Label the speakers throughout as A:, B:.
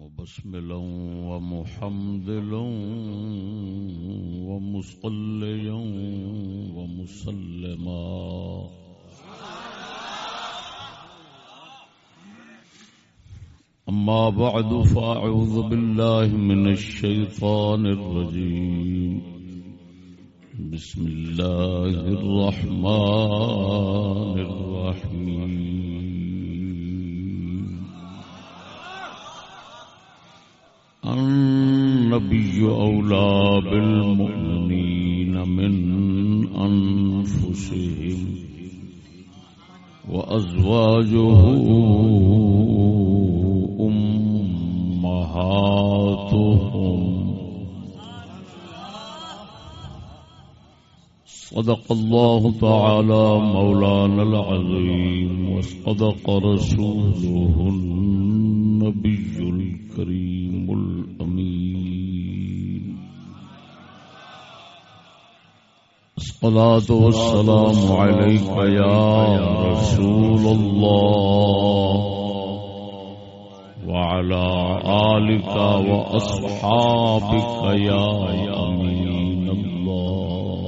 A: مبسملا ومحمدلا ومصليا ومسلما. أما بعد، فأعوذ بالله من الشيطان الرجيم. بسم الله الرحمن الرحيم. النبي أولى بالمؤمنين من أنفسهم وأزواجه أمهاتهم. صدق الله تعالى مولانا العظيم وصدق رسوله النبي الكريم. الصلاة والسلام عليك يا رسول الله وعلى آلك وأصحابك يا أمين الله.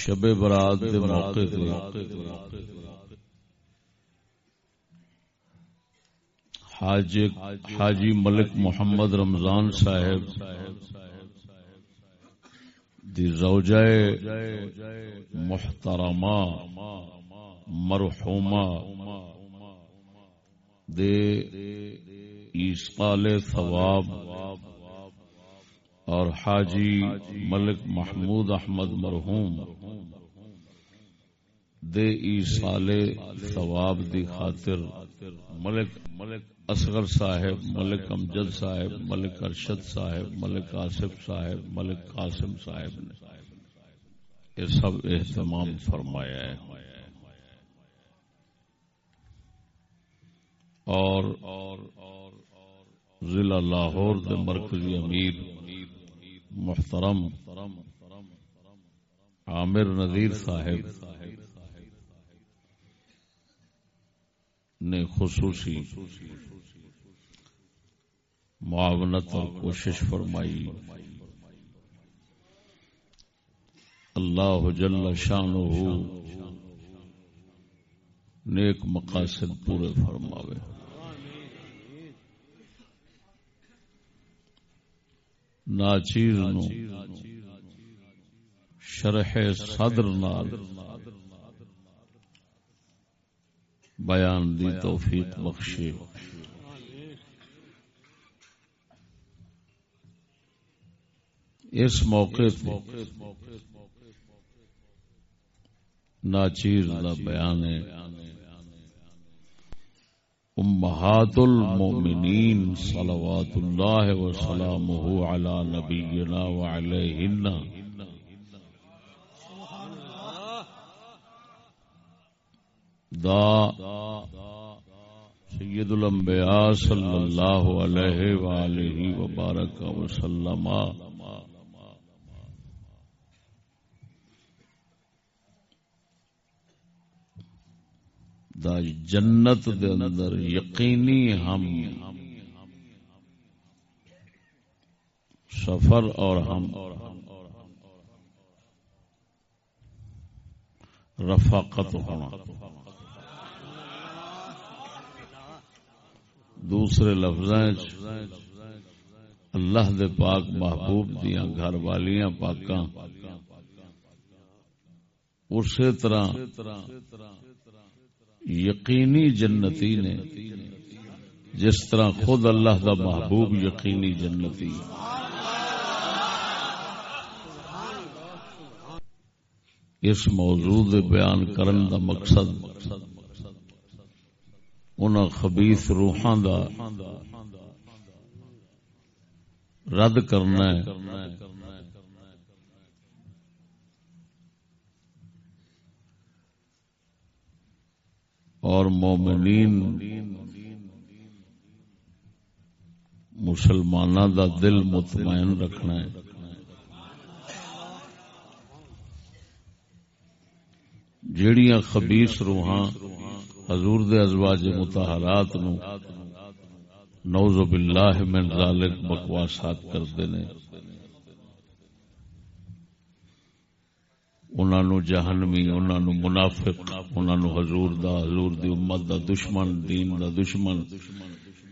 A: شب برات دے موقع تے حاجی ملک محمد رمضان صاحب دی زوجہ محترمہ، مرحومہ دے ایسقال ثواب اور حاجی ملک محمود احمد مرحوم دے ایسال ثواب دی خاطر ملک ملک اصغر صاحب، ملک امجد صاحب، ملک ارشد صاحب، ملک آصف صاحب، ملک قاسم صاحب نے یہ سب اہتمام فرمایا ہے۔ اور ضلع لاہور دے مرکزی امیر محترم عامر نذیر صاحب نے خصوصی معاونت اور کوشش فرمائی۔ اللہ جل شانہ نیک مقاصد پورے فرماوے۔ ناچیر شرح صدر نال بیان دی توفیق بخشے اس موقع پہ ناچیر کا بیان ہے۔ امہات المؤمنین صلوات اللہ وسلامہ علی نبینا وعلیہن دا سید الانبیاء صلی اللہ علیہ وآلہ وبارک وسلم دا جنت دے اندر یقینی ہم سفر اور ہم رفاقت ہونا۔ دوسرے لفظ اللہ دے پاک محبوب دیا گھر والیاں پاکاں اسی طرح یقینی جنتی نے جس طرح خود اللہ کا محبوب یقینی جنتی اس موضوع بیان کرن دا مقصد ان خبیث روحان دا رد کرنا ہے۔ اور مومنین مسلمان دا دل مطمئن رکھنا ہے۔ جیڑیاں خبیس روحاں حضور دے ازواج متحرات نو نوز باللہ من ذالک بکواسات کرتے ہیں انہوں نے جہنمی انہوں نے منافق انہوں نے حضور دا، حضور دی امت دا دشمن، دین دا دشمن۔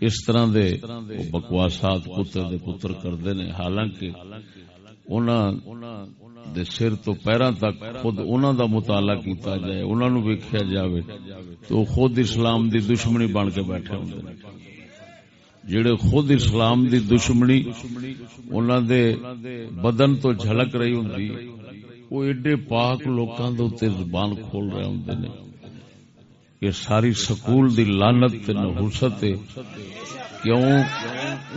A: اس طرح دے بکواسات پتر دے پتر کرتے ہیں حالانکہ دے سر تو پیروں تک خود انہوں دا مطالعہ کیتا جائے انہوں نے ویکیا جائے تو خود اسلام دی دشمنی بن کے بیٹھے ہوں جڑے خود اسلام دی دشمنی انہوں دے بدن تو جھلک رہی ہوں وہ ایڈے پاک لوکاں دے تے زبان کھول رہے ہوں نے کہ ساری سکول دی لانت تے نحوست کیوں؟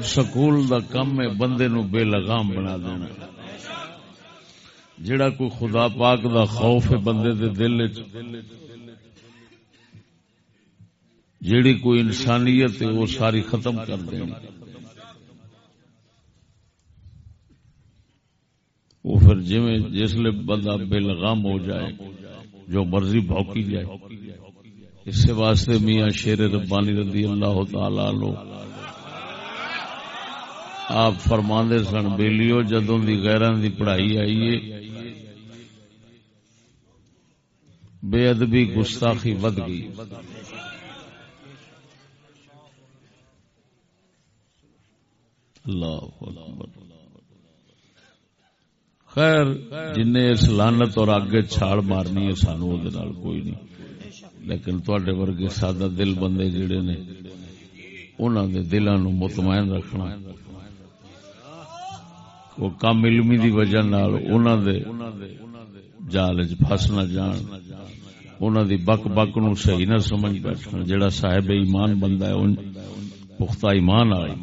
A: سکول دا کم ہے، بندے نو بے لگام بنا دینا۔ جڑا کوئی خدا پاک دا خوف ہے بندے دے دل جیڑی کوئی انسانیت ہے وہ ساری ختم کر دینی۔ وہ پھر جی جسل بندہ بے لگام ہو جائے، جو مرضی بھوکی جائے۔ اس سے واسطے میاں شیر ربانی رضی اللہ تعالی لو آپ فرماندے سن، بیلیو جدوں دی غیران دی پڑھائی آئی ہے بے ادبی گستاخی ود گئی۔ اللہ خیر جن اس لانت اور آگے چھاڑ مارنی ہے، سانو کوئی نہیں۔ لیکن تڈے ورگے سادہ دل بندے جڑے نے انہوں نے دلان مطمئن رکھنا۔ وہ کم علمی دی وجہ انہوں دے جال چ فس نہ جان۔ انہوں دی بک بک نو صحیح نہ سمجھ بیٹھنا جڑا صاحب ایمان بندہ ہے، ان پختہ ایمان آئی۔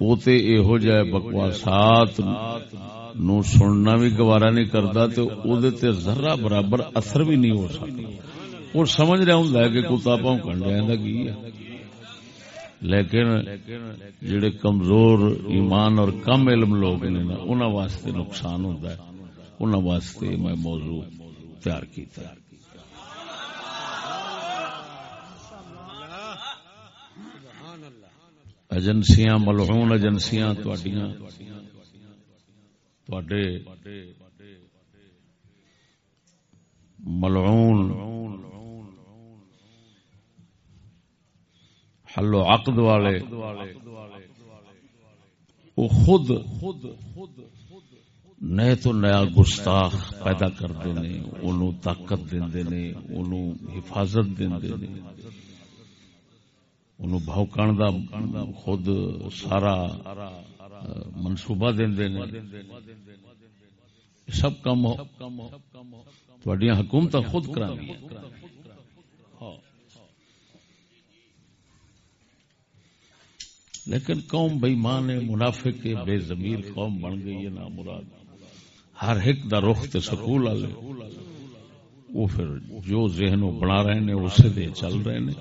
A: وہ تے یہو جہ بکواسات نو سننا بھی گوارا نہیں کرتا تو او دے تے ذرہ برابر اثر بھی نہیں ہو سکتا وہ سمجھ رہا ہوں کہ کتا پاؤں کن رہا ہے کی ہے؟ لیکن جڑے کمزور ایمان اور کم علم لوگ نے نا انہوں واسطے نقصان ہوتا ہے۔ انہوں واسطے میں موضوع تیار کیتا ہے۔ ایجنسیاں ملعون ایجنسیاں تواڈیاں، تواڈے ملعون حل و عقد والے۔ وہ خود نئے تو نیا گستاخ پیدا کرتے ہیں، انہوں طاقت دے انہوں حفاظت دے انہوں بھوکن دا خود سارا منصوبہ دے سب کم تھوڑی حکومت خود کرا لیکن قوم بئی ماں بے زمیر قوم بن گئی ہے، نا مراد۔ ہر ایک دا رخ تے سکول والے۔ وہ پھر جو ذہن وہ بنا رہے نے اسے دے چل رہے نے۔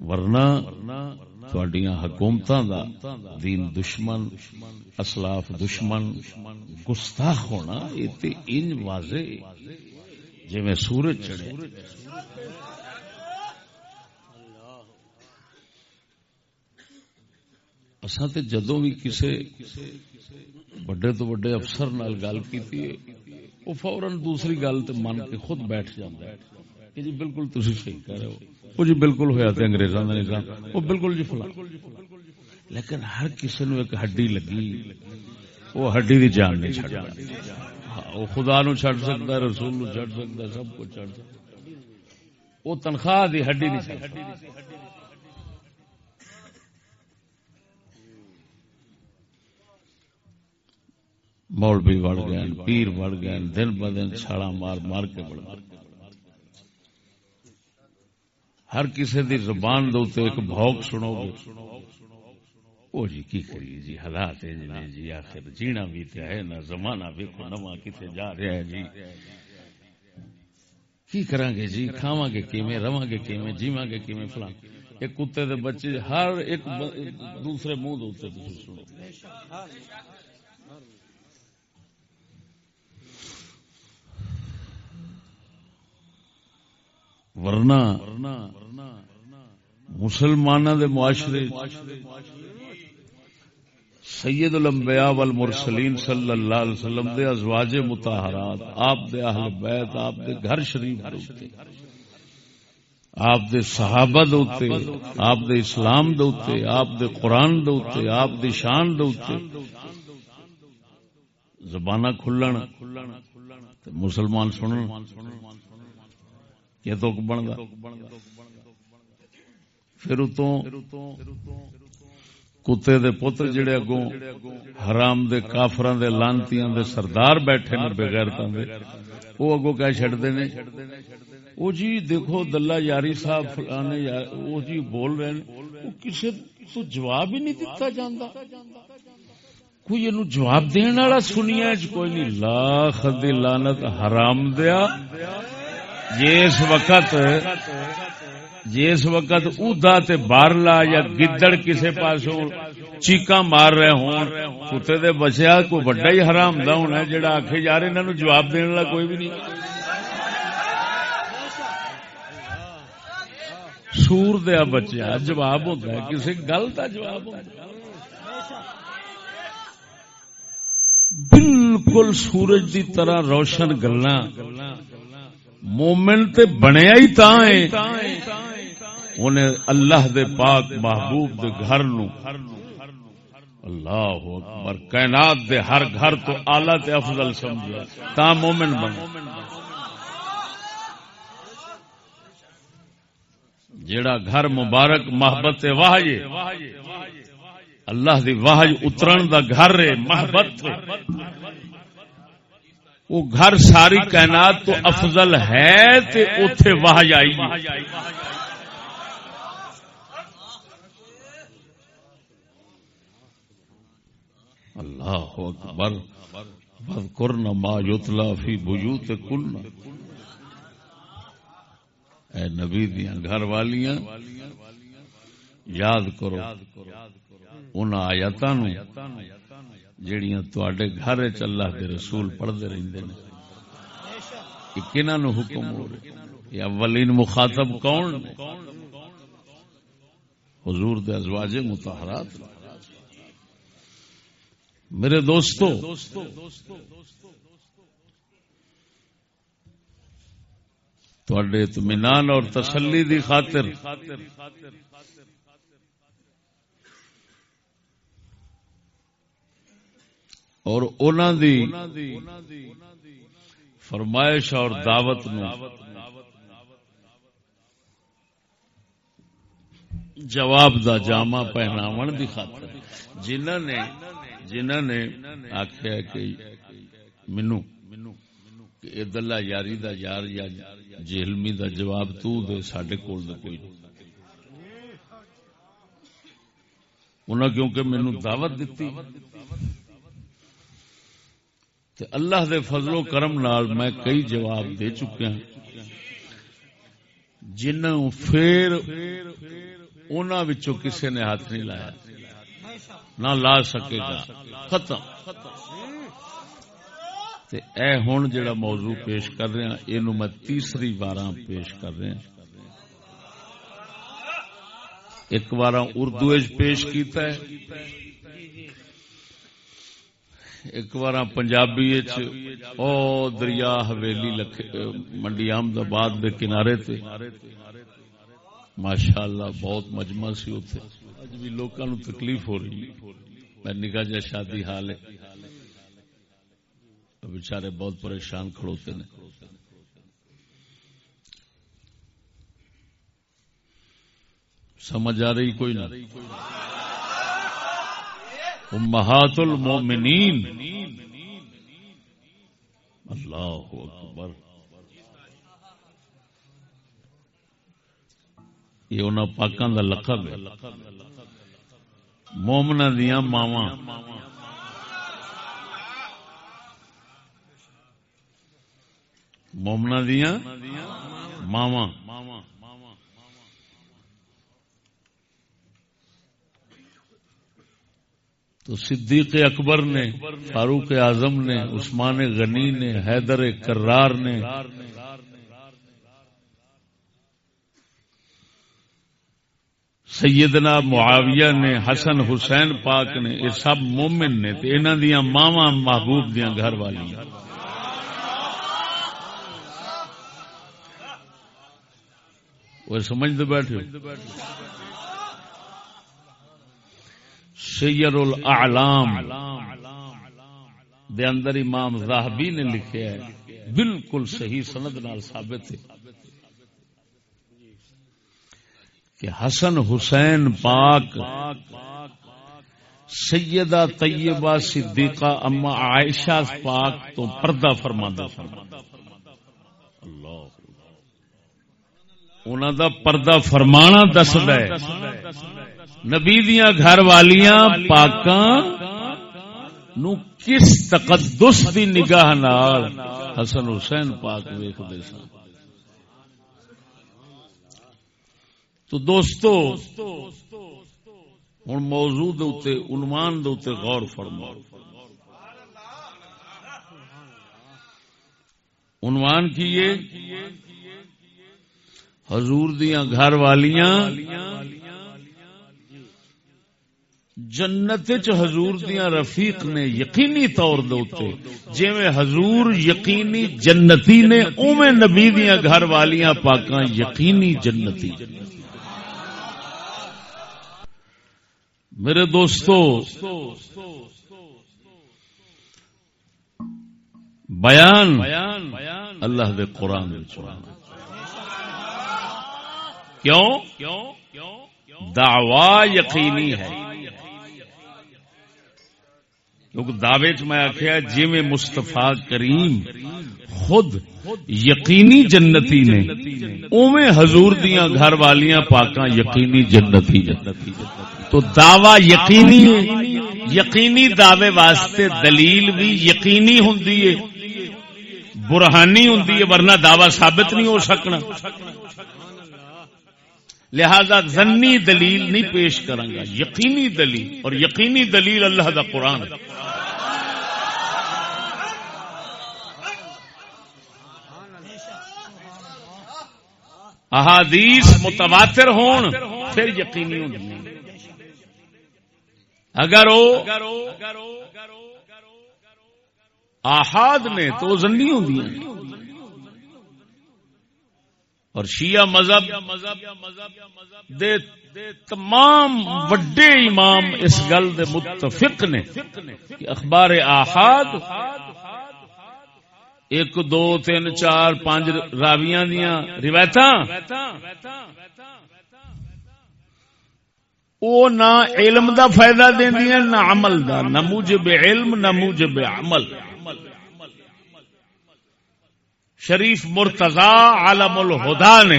A: ورنہ تھوڑیاں حکومت دا دین دشمن، اسلاف دشمن، گستاخ ہونا، یہ ان واضح جی میں سورج چڑھے۔ اصا تے جدو بھی کسے بڑے تو بڑے افسر نال گل کی وہ فورن دوسری گل تے من کے خود بیٹھ جاتا ہے کہ جی بالکل تھی صحیح کہہ رہے ہو۔ وہ جی بالکل ہوا تو انگریزوں کا نظام وہ بالکل جی فلا لیکن ہر کسی نو ایک ہڈی لگی وہ ہڈی دی جان نہیں چڑ ہاں، وہ خدا نو چڑ سکتا ہے رسول نو چڑ سکتا ہے سب کچھ چڑ سکتا وہ تنخواہ دی ہڈی نہیں چڑ مولوی بڑھ گئے پیر بڑھ گئے دن ب دن چھاڑا مار مار کے بڑھ گئے۔ ہر کسی دی زبان دو ایک بھوک سنو گے۔ او جی کی کریے جی؟ حالات جی جی آخر جینا بھی تے ہے نا زمانہ بھی کو نواں کتے جا رہا ہے جی۔ کی کران گے جی؟ کھاواں گے کیویں رواں گے کیویں جیواں گے کیویں فلاں۔ ایک کتے دے بچے ہر ایک دوسرے منہ دے اوتے سنو۔ ورنہ مسلمانوں دے معاشرے سید الانبیاء والمرسلین صلی اللہ علیہ وسلم دے ازواج متحرات آپ دے اہل بیت، آپ دے گھر شریف دوتے آپ دے صحابہ دوتے آپ دے اسلام دوتے آپ دے قرآن دوتے آپ دے شان دوتے زبانہ کھلن مسلمان سنن۔ یہ تو بن پھر کتے دے پتر جڑے اگوں حرام دے کافران دے لانتیاں دے سردار بیٹھے نے بغیر دے وہ اگوں کہہ کیا چھڑتے نے۔ وہ جی دیکھو دلہ یاری صاحب فلانے وہ جی بول رہے ہیں وہ کسی تو جواب ہی نہیں دیتا جاندا۔ کوئی یہ جواب دین والا سنیا کوئی نہیں۔ لاکھ دی لانت حرام دیا۔ جس وقت جس وقت ادا تے بارلا یا گدڑ کسے پاسوں چیکاں مار رہے ہون، کتے دے بچیا کوئی بڑا ہی حرام دا ہونا ہے جڑا آکھے یار انہاں نو جواب دین والا کوئی بھی نہیں۔ سور دیا بچیا جواب ہوتا ہے کسی گل کا جواب ہوتا ہے۔ بالکل سورج دی طرح روشن گلا مومن تے بنیا ہی تا انہیں اللہ دے پاک محبوب دے گھر نو۔ اللہ اکبر، کائنات دے ہر گھر تو آلہ تے افضل سمجھا تا مومن بن۔ جیڑا گھر مبارک، محبت واہ اللہ دی واہ اترن دا گھر ہے، محبت۔ وہ گھر ساری کائنات تو افضل ہے تے اوتھے واہ آئی۔ اللہ اکبر واذکرن ما یتلا فی بیوتکن۔ اے نبی دیاں گھر والیاں، یاد کرو ان آیاتاں نو جیڑیاں تواڈے گھر وچ اللہ دے رسول پڑھدے رہندے نے۔ کہ نو حکم ہو رہے؟ یہ اولین مخاطب کون حضور دے ازواج مطہرات۔ میرے دوستو اطمینان اور تسلی دی خاطر اور دی فرمائش اور دعوت نو۔ جواب دا جامع پہناون دی خاطر۔ جنہ نے جنہ نے آخیا کہ مینو یہ دلہ یاری دا یار یا جہلمی دا جواب تو دے سڈے کول کوئی انہاں کیونکہ مینو دعوت دیتی تے اللہ دے فضل و کرم نال میں کئی جواب دے چکیا ہاں۔ جنہوں پھر انہوں کسے نے ہاتھ نہیں لایا۔ نہ لا سکے گا۔ ختم۔ تے اے ہن جڑا موضوع پیش کر رہے ہیں یہ میں تیسری بار پیش کر رہے ہیں ایک بار اردو پیش کیتا ہے۔ ایک بار پنجابی او دریا حویلی منڈی احمد آباد کے کنارے تے۔ ماشاء اللہ بہت مجمع سی اتنے اج بھی لوگوں نو تکلیف ہو رہی میں نکا جا شادی حال ہے۔ بچارے بہت پریشان کھڑوتے نے۔ سمجھ آ رہی کوئی نہ۔ امہات المومنین اللہ اکبر۔ یہ انہوں پاکوں کا لقب ہے۔ مومنا دیا ماوا مومنا دیا ماوا تو صدیق اکبر نے، فاروق اعظم نے، عثمان غنی نے، حیدر کرار نے۔ سیدنا معاویہ نے، حسن حسین پاک نے، یہ سب مومن نے انہوں دیا ماوا محبوب دیا گھر والی وہ سمجھتے بیٹھے سیر الاعلام دے اندر امام راہبی نے لکھے ہے، بالکل صحیح سند نال ثابت ہے کہ حسن حسین پاک سیدہ طیبہ صدیقہ اما عائشہ پاک تو پردہ فرما انہوں دا پردہ فرمانا دسد ہے۔ نبی دیا گھر والیاں پاکاں نو کس تقدس دی نگاہ نال حسن حسین پاک ویکھدے سن۔ تو دوستو ہوں موضوع عنوان دے غور فرما عنوان کیے حضور دیا گھر والیاں جنت حضور دیا رفیق نے یقینی طور دے حضور یقینی جنتی نے اوے نبی دیا گھر والیاں پاکاں یقینی جنتی۔ میرے دوستو، بیان اللہ دے قرآن کیوں؟ دعوی یقینی ہے۔ کیونکہ دعوے چ میں آخیا جی میں مستفا کریم خود یقینی جنتی نے اوے حضور دیا گھر والیاں پاکاں یقینی جنتی تو دعوی یقینی یقینی دعوے واسطے دلیل بھی یقینی ہوں برہانی ہوں ورنہ دعوی ثابت نہیں ہو سکنا۔ لہذا زنی دلیل نہیں پیش کروں گا، یقینی دلیل، اور یقینی دلیل اللہ دا قرآن احادیث متواتر ہون، پھر یقینی ہوں اگر آحاد نے تو زنی ہوں اور شیعہ مذہب دے تمام وڈے امام اس گل دے متفق نے کہ اخبار آحاد ایک، دو، تین، چار، پانچ راویاں دیا روایت او نہ علم دا فائدہ دیا نہ عمل دا، نہ موجب علم، نہ موجب عمل۔ شریف مرتضا عالم الہدا نے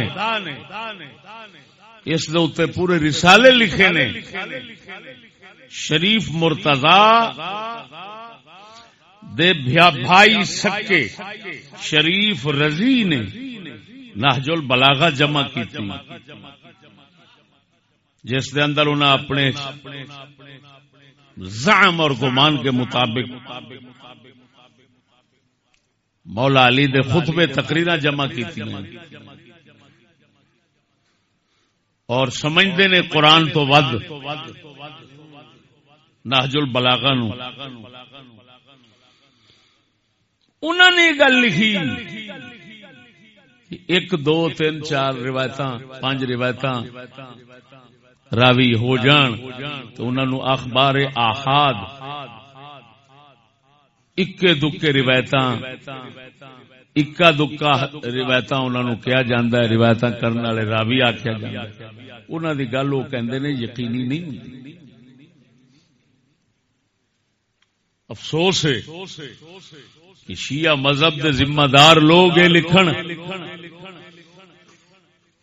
A: اس دے پورے رسالے لکھے نے۔ شریف مرتضا دے بھائی سکے شریف رضی نے نہج البلاغہ جمع کی جس دے اندر انہیں اپنے زعم اور گمان کے مطابق مولا علی دے خطبے تقریر جمع کی اور سمجھتے نے قرآن تو ود نہج البلاغا نو۔ انہوں نے گل لکھی ایک، دو، تین، چار روایت پانچ روایت راوی ہو جان تو انہوں اخبار آحاد اکے دکے روایت اکا دکا روایت انہوں کیا جاندہ ہے روایت کرنے والے راوی آخیا جا انہوں دی گل وہ کہندے نے یقینی نہیں ہوں افسوس ہے کہ شیعہ مذہب دے ذمہ دار لوگ یہ لکھن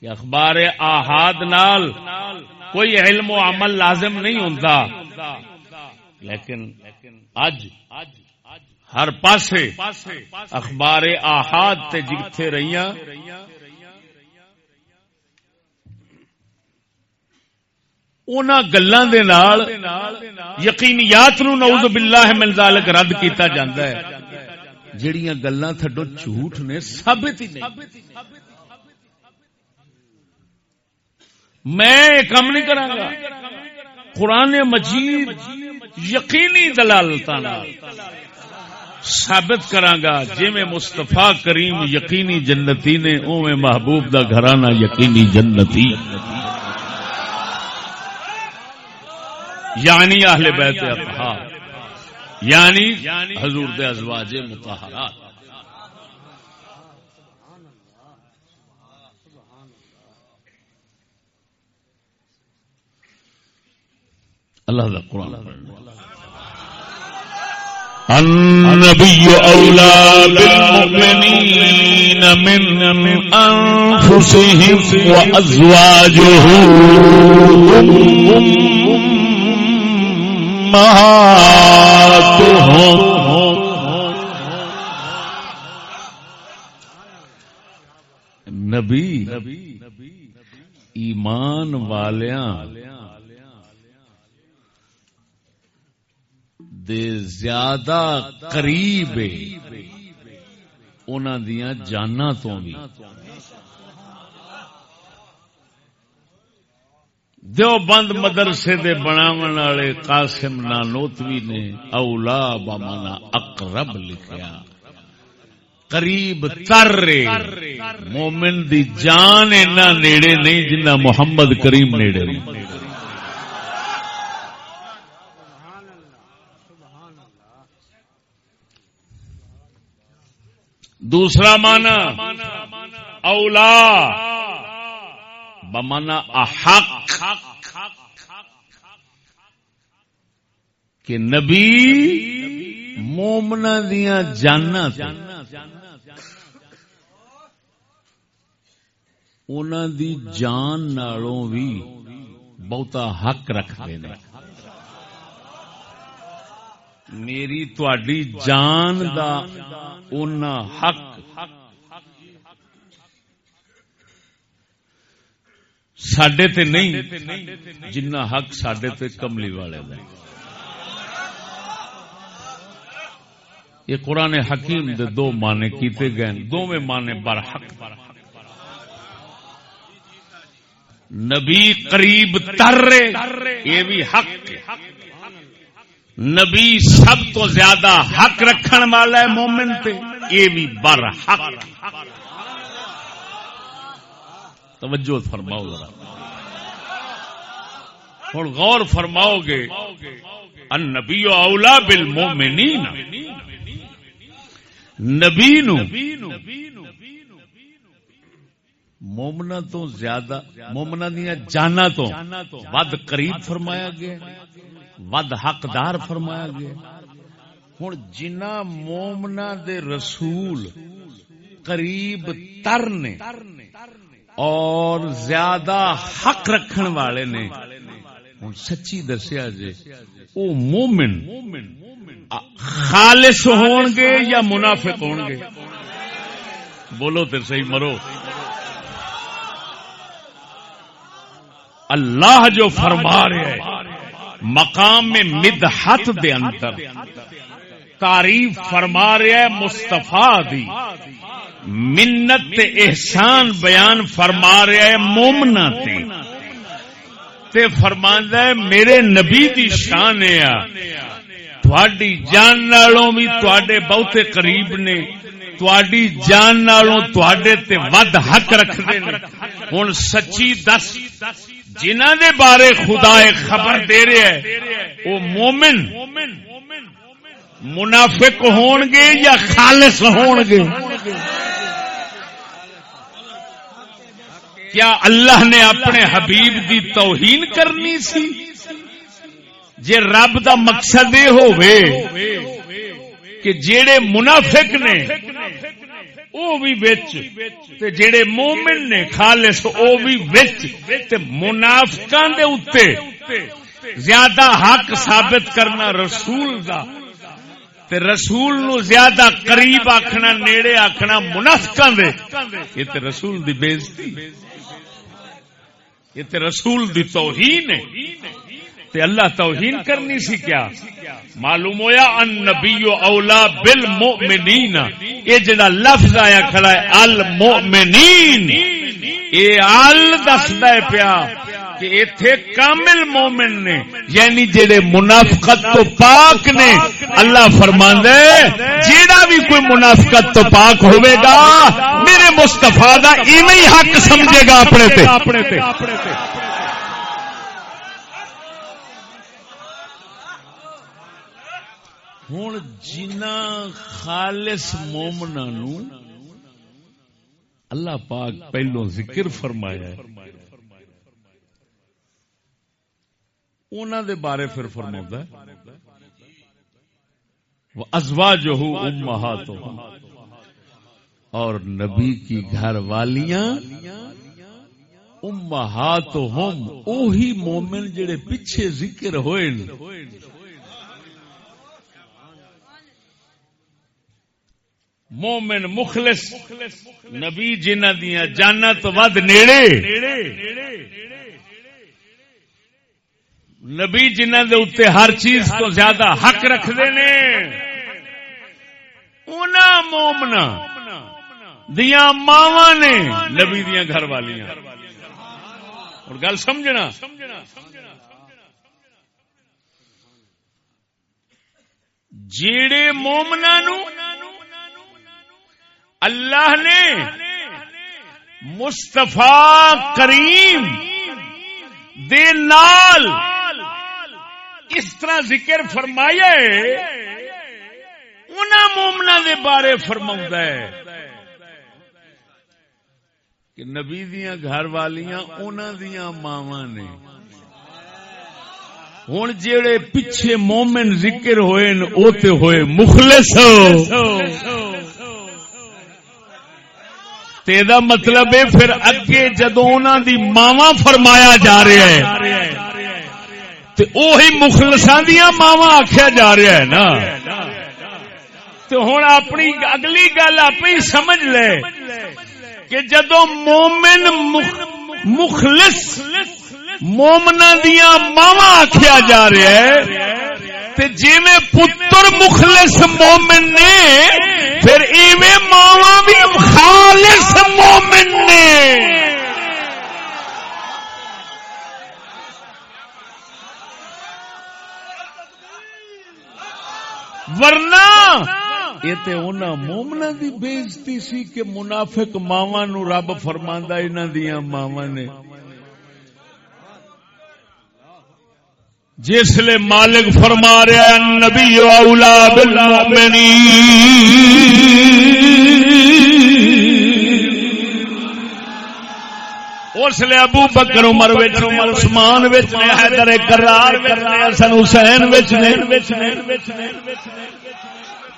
A: کہ اخبار آحاد نال کوئی علم و عمل لازم نہیں ہوتا لیکن اج ہر پاسے اخبار آحاد تے جگتے رہی گلا یقینیات نو نعوذ باللہ من ذالک رد کیتا جاندا ہے۔ جڑیاں گلاں تھڈو جھوٹ نے ثابت ہی نہیں۔ میں کم نہیں کرا گا۔ قرآن مجید یقینی دلالت ثابت کرانگا جی میں مستفا کریم یقینی جنتی نے او میں محبوب دا گھرانہ یقینی جنتی۔ یعنی اہل بیت اطہار یعنی حضور دے ازواج متحرات اللہ دا قرآن النبي أولى بالمؤمنين من أنفسهم وأزواجه. أمهاتهم. نبی ایمان والیاں دے زیادہ قریب انہوں دیا جانا تو بھی۔ دو بند مدرسے دے بناون والے قاسم نانوتوی نے اولا بامانا اقرب لکھیا۔ قریب تر مومن دی جان اینا نیڑے نہیں جنہ محمد کریم نیڑے نہیں۔ دوسرا مانا اولا۔ بمانا احق۔ کہ نبی مومنا دیا جانا دی جان نالوں بھی بہتا حق رکھتے ہیں۔ میری تھی جان دا حق. سڈے تے نہیں، جنہ حق سڈے تے کملی والے دا یہ قرآن حکیم دے دو مانے کیتے گئے دو میں مانے بر حق نبی قریب تر یہ بھی حق نبی سب تو زیادہ حق رکھن والا ہے مومن تے۔ یہ بھی بر حق توجہ فرماؤ ذرا۔ ہوں غور فرماؤ گے۔ ان نبی اولا بل مومنی نبی نو مومنا تو زیادہ مومنا دیا جانا تو ود قریب فرمایا گیا۔ ود حقدار فرمایا گیا۔ ہوں جنا مومنا دے رسول قریب تر نے اور زیادہ حق رکھن والے نے ہوں سچی دسیا جی او مومن خالص ہون گے یا منافق ہون گے؟ بولو تو صحیح مرو۔ اللہ جو فرما رہے ہیں مقام مدحت دے اندر تعریف فرما رہا ہے مستفا دی۔ منت احسان بیان فرما رہا ہے مومنا تے۔ تے فرماندا ہے میرے نبی دی شان ہے۔ تھوڑی جان نالوں بھی تواڈے بہتے قریب نے۔ تواڈی جان نالوں تواڈے تے ود حق رکھدے نے۔ ہن سچی دس۔ جنہ دے بارے خدا خبر دے رہے ہے وہ مومن منافق ہون گے یا خالص ہون گے؟ کیا اللہ نے اپنے حبیب دی توہین کرنی سی؟ جے رب دا مقصد یہ ہوئے کہ جیڑے منافق نے او بھی وچ۔ تے جڑے مومن نے خالص او بھی وچ۔ تے منافقاں دے اوتے زیادہ حق ثابت کرنا رسول دا۔ تے رسول نو زیادہ قریب آکھنا، نیڑے آکھنا منافقاں دے۔ یہ تے رسول دی بےزتی۔ یہ تے رسول دی توہین ہے۔ تے اللہ توہین کرنی سی کیا؟ معلوم ہویا ان نبی اولا بالمؤمنین، یہ جڑا لفظ آیا کھڑا ہے، المؤمنین۔ اے ال دسدا ہے پیا کہ ایتھے کامل مومن نے یعنی جڑے منافقت تو پاک نے، اللہ فرماندے، جیڑا بھی کوئی منافقت تو پاک ہوئے گا، میرے مستفا دا ایویں حق سمجھے گا اپنے تے۔ ہوں جنا خالص مومنا نو اللہ پاک پہلو ذکر فرمایا ہے۔ انہوں دے بارے پھر فرما ازوا جو امہات اور نبی کی گھر والیاں امہات ہم اوہی مومن جڑے پیچھے ذکر ہوئے۔ مومن مخلص، نبی جنہ دیا جانا تو ود نیڑے۔ نبی جنہ دے اتنے ہر چیز تو زیادہ حق رکھتے نے۔ مومنا دیا ماوا نے نبی دیا گھر والیاں۔ اور گل سمجھنا۔ جیڑے مومنا نو اللہ نے مستفا کریم دے نال اس طرح ذکر فرمایا ان مومنا دے بارے فرما کہ نبی دیا گھر والیاں دیا ماوا نے۔ ہوں جڑے پیچھے مومن ذکر ہوئے ہوئے مخلص۔ تیدا مطلب ہے پھر اگے جدو انہوں دی ماوا فرمایا جا رہا ہے تو اوہی مخلصاں دیا ماوا آخیا جا رہا ہے نا۔ تو ہوں اپنی اگلی گل آپ ہی سمجھ لے کہ جدو مومن مخلص مومنا دیا ماوا آخیا جا رہا ہے جی میں پتر مخلص مومن نے، پھر ایویں ماوا بھی خالص مومن نے۔ ورنہ یہ تے تو مومنا دی بےزتی سی کہ منافق ماوا نو رب فرما انہوں دیا ماوا نے۔ جسل مالک فرما رہا نبی اولا بالمؤمنین اس لیے ابو بکر، عمر وچ، عمر عثمان وچ نے، حیدر کرار وچ نے، حسن حسین وچ نے۔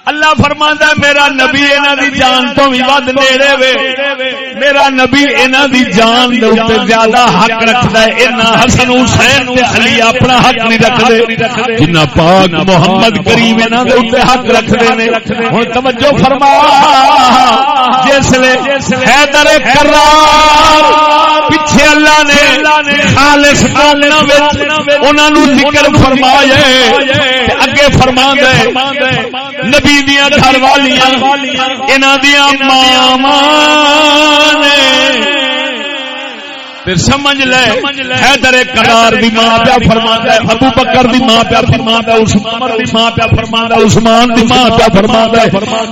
A: اللہ فرما میرا نبی انہوں دی جان تو بھی ود نیڑے وے۔ میرا نبی انہوں دی جان دے اوپر زیادہ حق رکھتا ہے اینا حسن حسین تے علی اپنا حق نہیں رکھتے۔ جنہ پاک محمد کریم انہوں دے اوتے حق رکھتے نے۔ ہن توجہ فرما، جس لے حیدر کرار پیچھے اللہ نے، خالص مومنوں وچ انہاں ذکر فرمایا اگے فرما دے نبی دیا گھر والیاں، انہاں دیا ماما سمجھ لے، حیدر کرار دی ماں پیا فرما ہے، ابو بکر دی ماں پیا فرما ہے، عثمان دی ماں پیا فرما ہے، عثمان دی ماں پیا فرما ہے،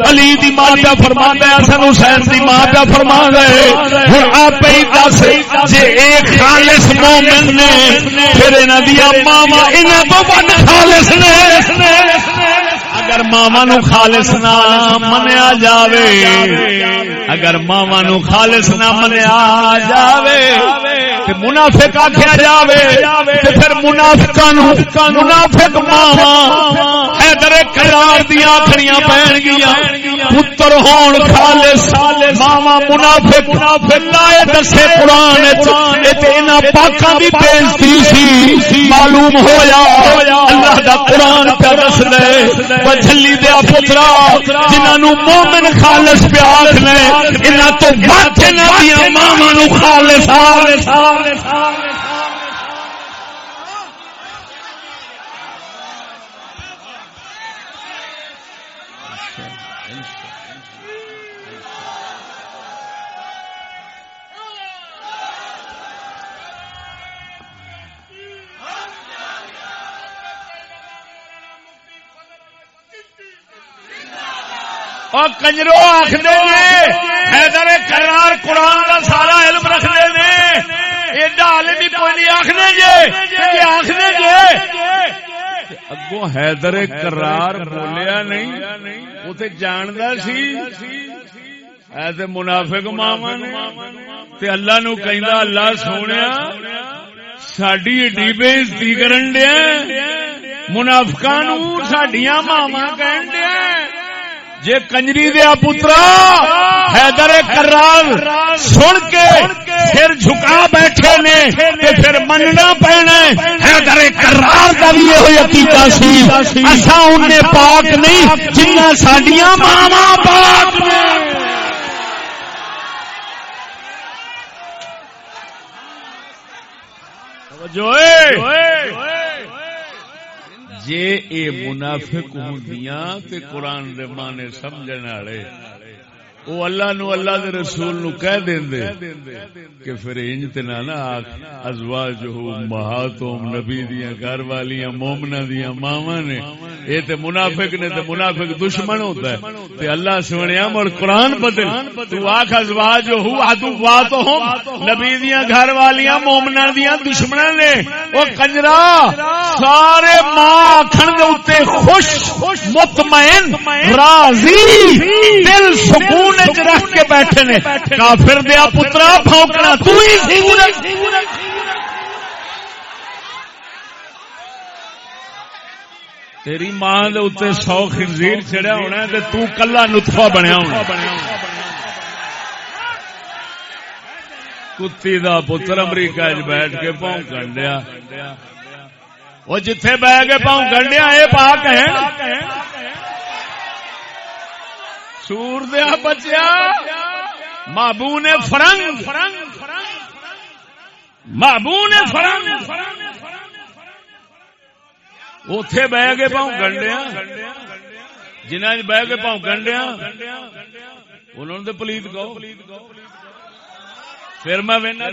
A: علی دی ماں پیا فرما ہے، حسن حسین دی ماں پیا فرما ہے۔ ہن آپ ہی دس، جے ایک خالص مومن نے، پھر انہاں دی ماما انہاں تو بڑھ خالص نے۔ اگر ماوا نو خالص نہ منیا جاوے اگر ماوا نو خالص نہ منیا جاوے منافق آخیا جاوے پھر منافق منافق ماوا حیدر کرار دیا آخریاں پہن گیا پتر ہون خالص ماوا منافق۔ لائے دسے قرآن پاکاں دی بےزتی سی۔ معلوم ہویا، اللہ دا قرآن پہ دس دے جلی دیا پترا جنہوں مومن خالص پیار نے انہوں تو بچ نہ دیا ماما نو خالص۔ اور کنجرو آخر حیدر کرار قرآن کا سارا علم رکھتے ہیں ایڈا عالم ہی کوئی نہیں آخنے جے آخنے جے اگو حیدر کرار بولیا نہیں، وہ تو سی۔ ایسے منافق ماما تے اللہ نو کہندا اللہ سونے ساڈی ایڈی بےزتی کرن دیا منافقاں نو ساڈیاں ماما کہن دیا جے کنجری دیا پترا، حیدر کرال سن کے پھر جھکا بیٹھے نے تے پھر مننا پینا حیدر کرال کا بھی یہ عقیدہ سی۔ اسا انہیں پاک نہیں جنہ ساڈیاں ماما پاک نے۔ جو جے اے منافق ہوں تے قرآن دے مانے سمجھنے والے وہ اللہ نو اللہ دے رسول نو کہہ دیں دے کہ پھر انج تے نہ نہ ازواج ہو مہاتم نبی دیاں، گھر والیاں مومنا دیاں، ماواں نے۔ اے تے منافق نے تے منافق دشمن ہوتا ہے۔ تے اللہ سونیا مڑ قرآن بدل۔ تو آکھ، ازواج ہو، عدوات ہم نبی دیاں، گھر والیاں مومنا دیاں دشمن نے۔ او کنجرا، سارے ماں آکھن دے اوتے خوش، مطمئن، راضی، دل سکون چ رکھ کے بیٹھے نے۔ کافر دیا پترا، پھونکنا۔ تیری ماں دے اتنے سو خنزیر چڑیا ہونا ہے تو کلا نطفہ بنیا ہونا کتی دا پتر امریکہ بیٹھ کے پونکن دیا۔ وہ جتھے بہ کے پونکن دیا یہ پاک ہے سور دیا بچیا۔ مابو نے فرنگ۔ مابو نے فرنگ۔ اتے بہ کے پاؤں گنڈیا جنہ بہ کے پاؤں گنڈیا انہوں نے پلیت کہو پھر میں بہنا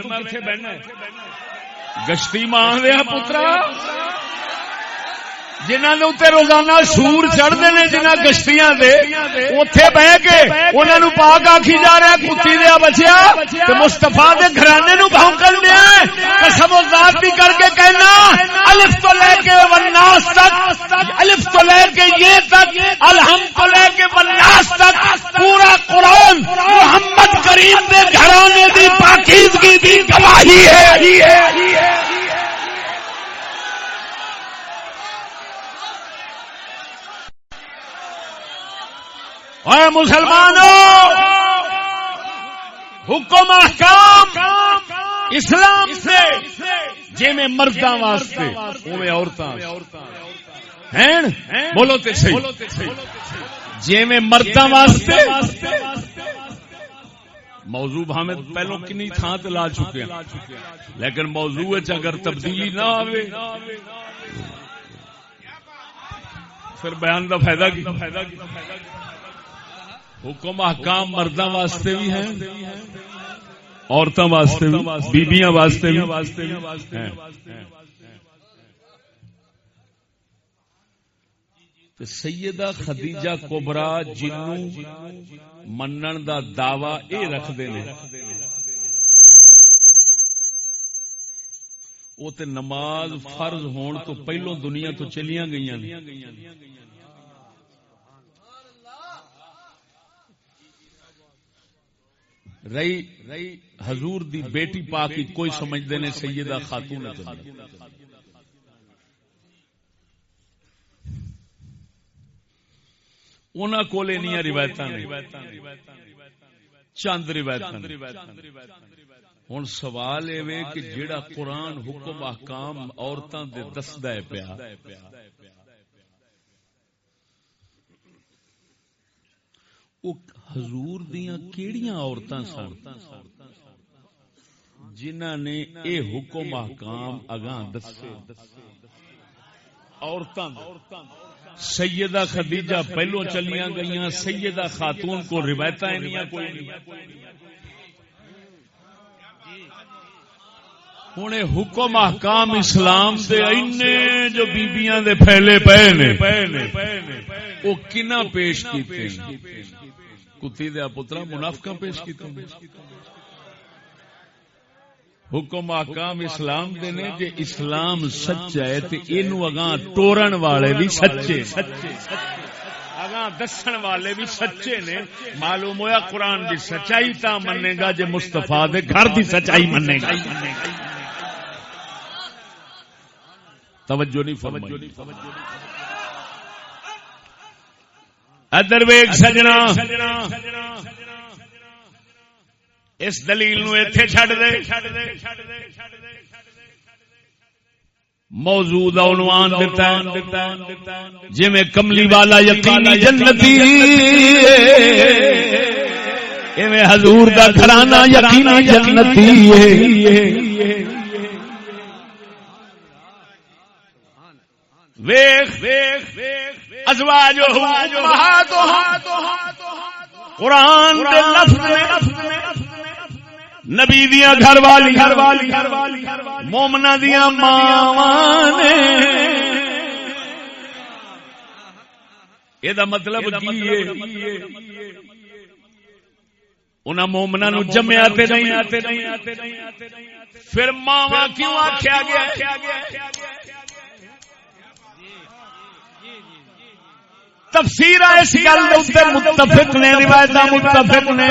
A: گشتی ماں دیا پترا۔ جنہوں نے اتنے روزانہ سور چڑھتے ہیں جنہ گشتیاں دے اتے بہ کے انہوں نے پاک آخی جا رہا کتی دیا بچیا تو مستفا کے گھرانے نو بھونکل دیا قسم و ذات بھی کر کے کہنا، الف تو لے کے وناس تک، الف تو لے کے یہ تک، الحم تو لے کے وناس تک، پورا قرآن محمد کریم کے گھرانے کی پاکیزگی کی گواہی ہے۔ اے مسلمانوں، حکم احکام اسلام سے جی میں مردہ واسطے اوے عورتاں ہیں؟ بولو تے صحیح۔ جی میں مردہ واسطے۔ موضوع ہمیں پہلو کنی تھان تے لا چکے ہیں۔ لیکن موضوع اگر تبدیلی نہ آوے، پھر بیان دا فائدہ فائدہ کی؟ حکم احکام مردوں واسطے بھی ہیں عورتوں واسطے بھی، بیبیاں واسطے بھی۔ سیدہ خدیجہ کوبرا جنو منن دا دعوی اے رکھ دے وہ تے نماز فرض ہون تو پہلو دنیا تو چلیاں گئیاں رہی رہی حضور دی بیٹی پا کی کوئی سمجھتے نے سیدہ خاتون انہوں کو روایت چند روایت ہوں سوال یہ کہ جڑا قرآن حکم احکام عورتوں کے دستا پیا۔ حضور دیاں کیڑیاں عورتاں سن جنہاں نے اے حکم احکام اگاں دسے عورتاں سیدہ خدیجہ پہلو چلیاں گئیاں سیدہ خاتون کو روایتیں روایت کوئی نہیں ہوں حکم احکام اسلام دے اینے جو بیبیاں دے پھیلے پے نے، وہ کنا پیش کیتے کتی دیا پترا منافقہ پیش کیتے حکم آکام اسلام دے نے، جے اسلام سچا ہے تے اینو اگاں ٹورن والے بھی سچے اگاں دسن والے بھی سچے نے، معلوم ہویا قرآن دی سچائی تا مننے گا، جے مصطفیٰ دے گھر دی سچائی مننے گا۔ توجہ نہیں فرمائی۔ ادر ویگ سجنا۔ اس دلیل نو ایتھے دے۔ موجود عنوان دیتا ہے۔ جی میں کملی والا یقینی جنتی۔ ایویں حضور دا گھرانہ یقینی جنتی۔ ویخ ویخ ازواج قرآن نبی دیا گھر والی گھر والی مومنا دیا ماں یہ مطلب انہیں مومنا نو جمیا پھر ماوا کیوں آخیا گیا؟ تفسیر اس گل متفق نے روایت متفق نے۔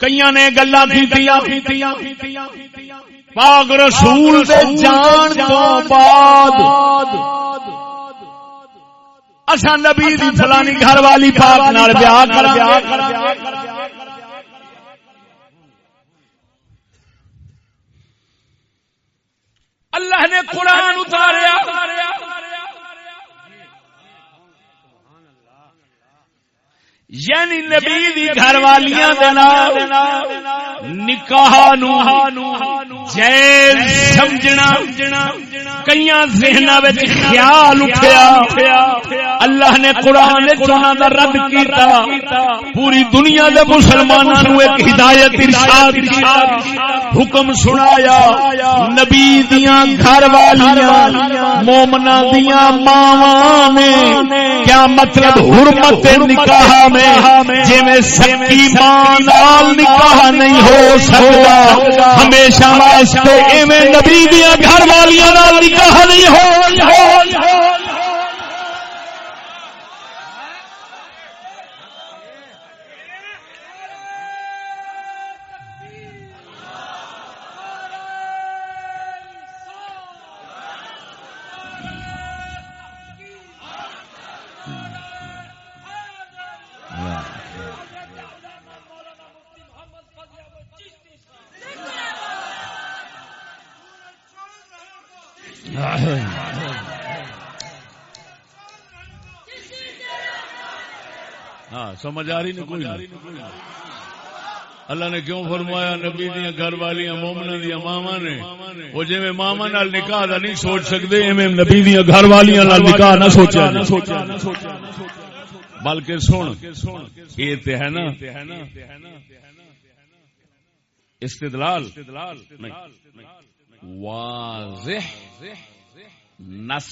A: کئی نے گلا پاک رسول دے جان تو بعد اصا نبی دی فلانی گھر والی پاک نال بیاہ کر اللہ نے قرآن اتاریا یعنی نبی دی گھر والیاں نکاح جیل سمجھنا کئی ذہن خیال اٹھیا اللہ نے قرآن چوہاں دا رد کیتا پوری دنیا دے مسلمانوں نو ایک ہدایت ارشاد حکم سنایا نبی دیاں گھر والیاں مومنا دیاں ماواں نے کیا مطلب حرمت نکاح میں؟ میں جی میں سکی ماں نکاح نہیں ہو سکتا۔ ہمیشہ واسطے نبی دیا گھر والیاں نکاح نہیں ہو سمجھ آ رہی نہیں کوئی اللہ نے کیوں فرمایا نبی دیا گھر والیاں مومنا دیا ماما نے؟ وہ جی ماما نال نکاح دا نہیں سوچ سکتے نبی دیا گھر والیاں نال نکاح نہ سوچا بلکہ سن یہ ہے نا استدلال واضح نس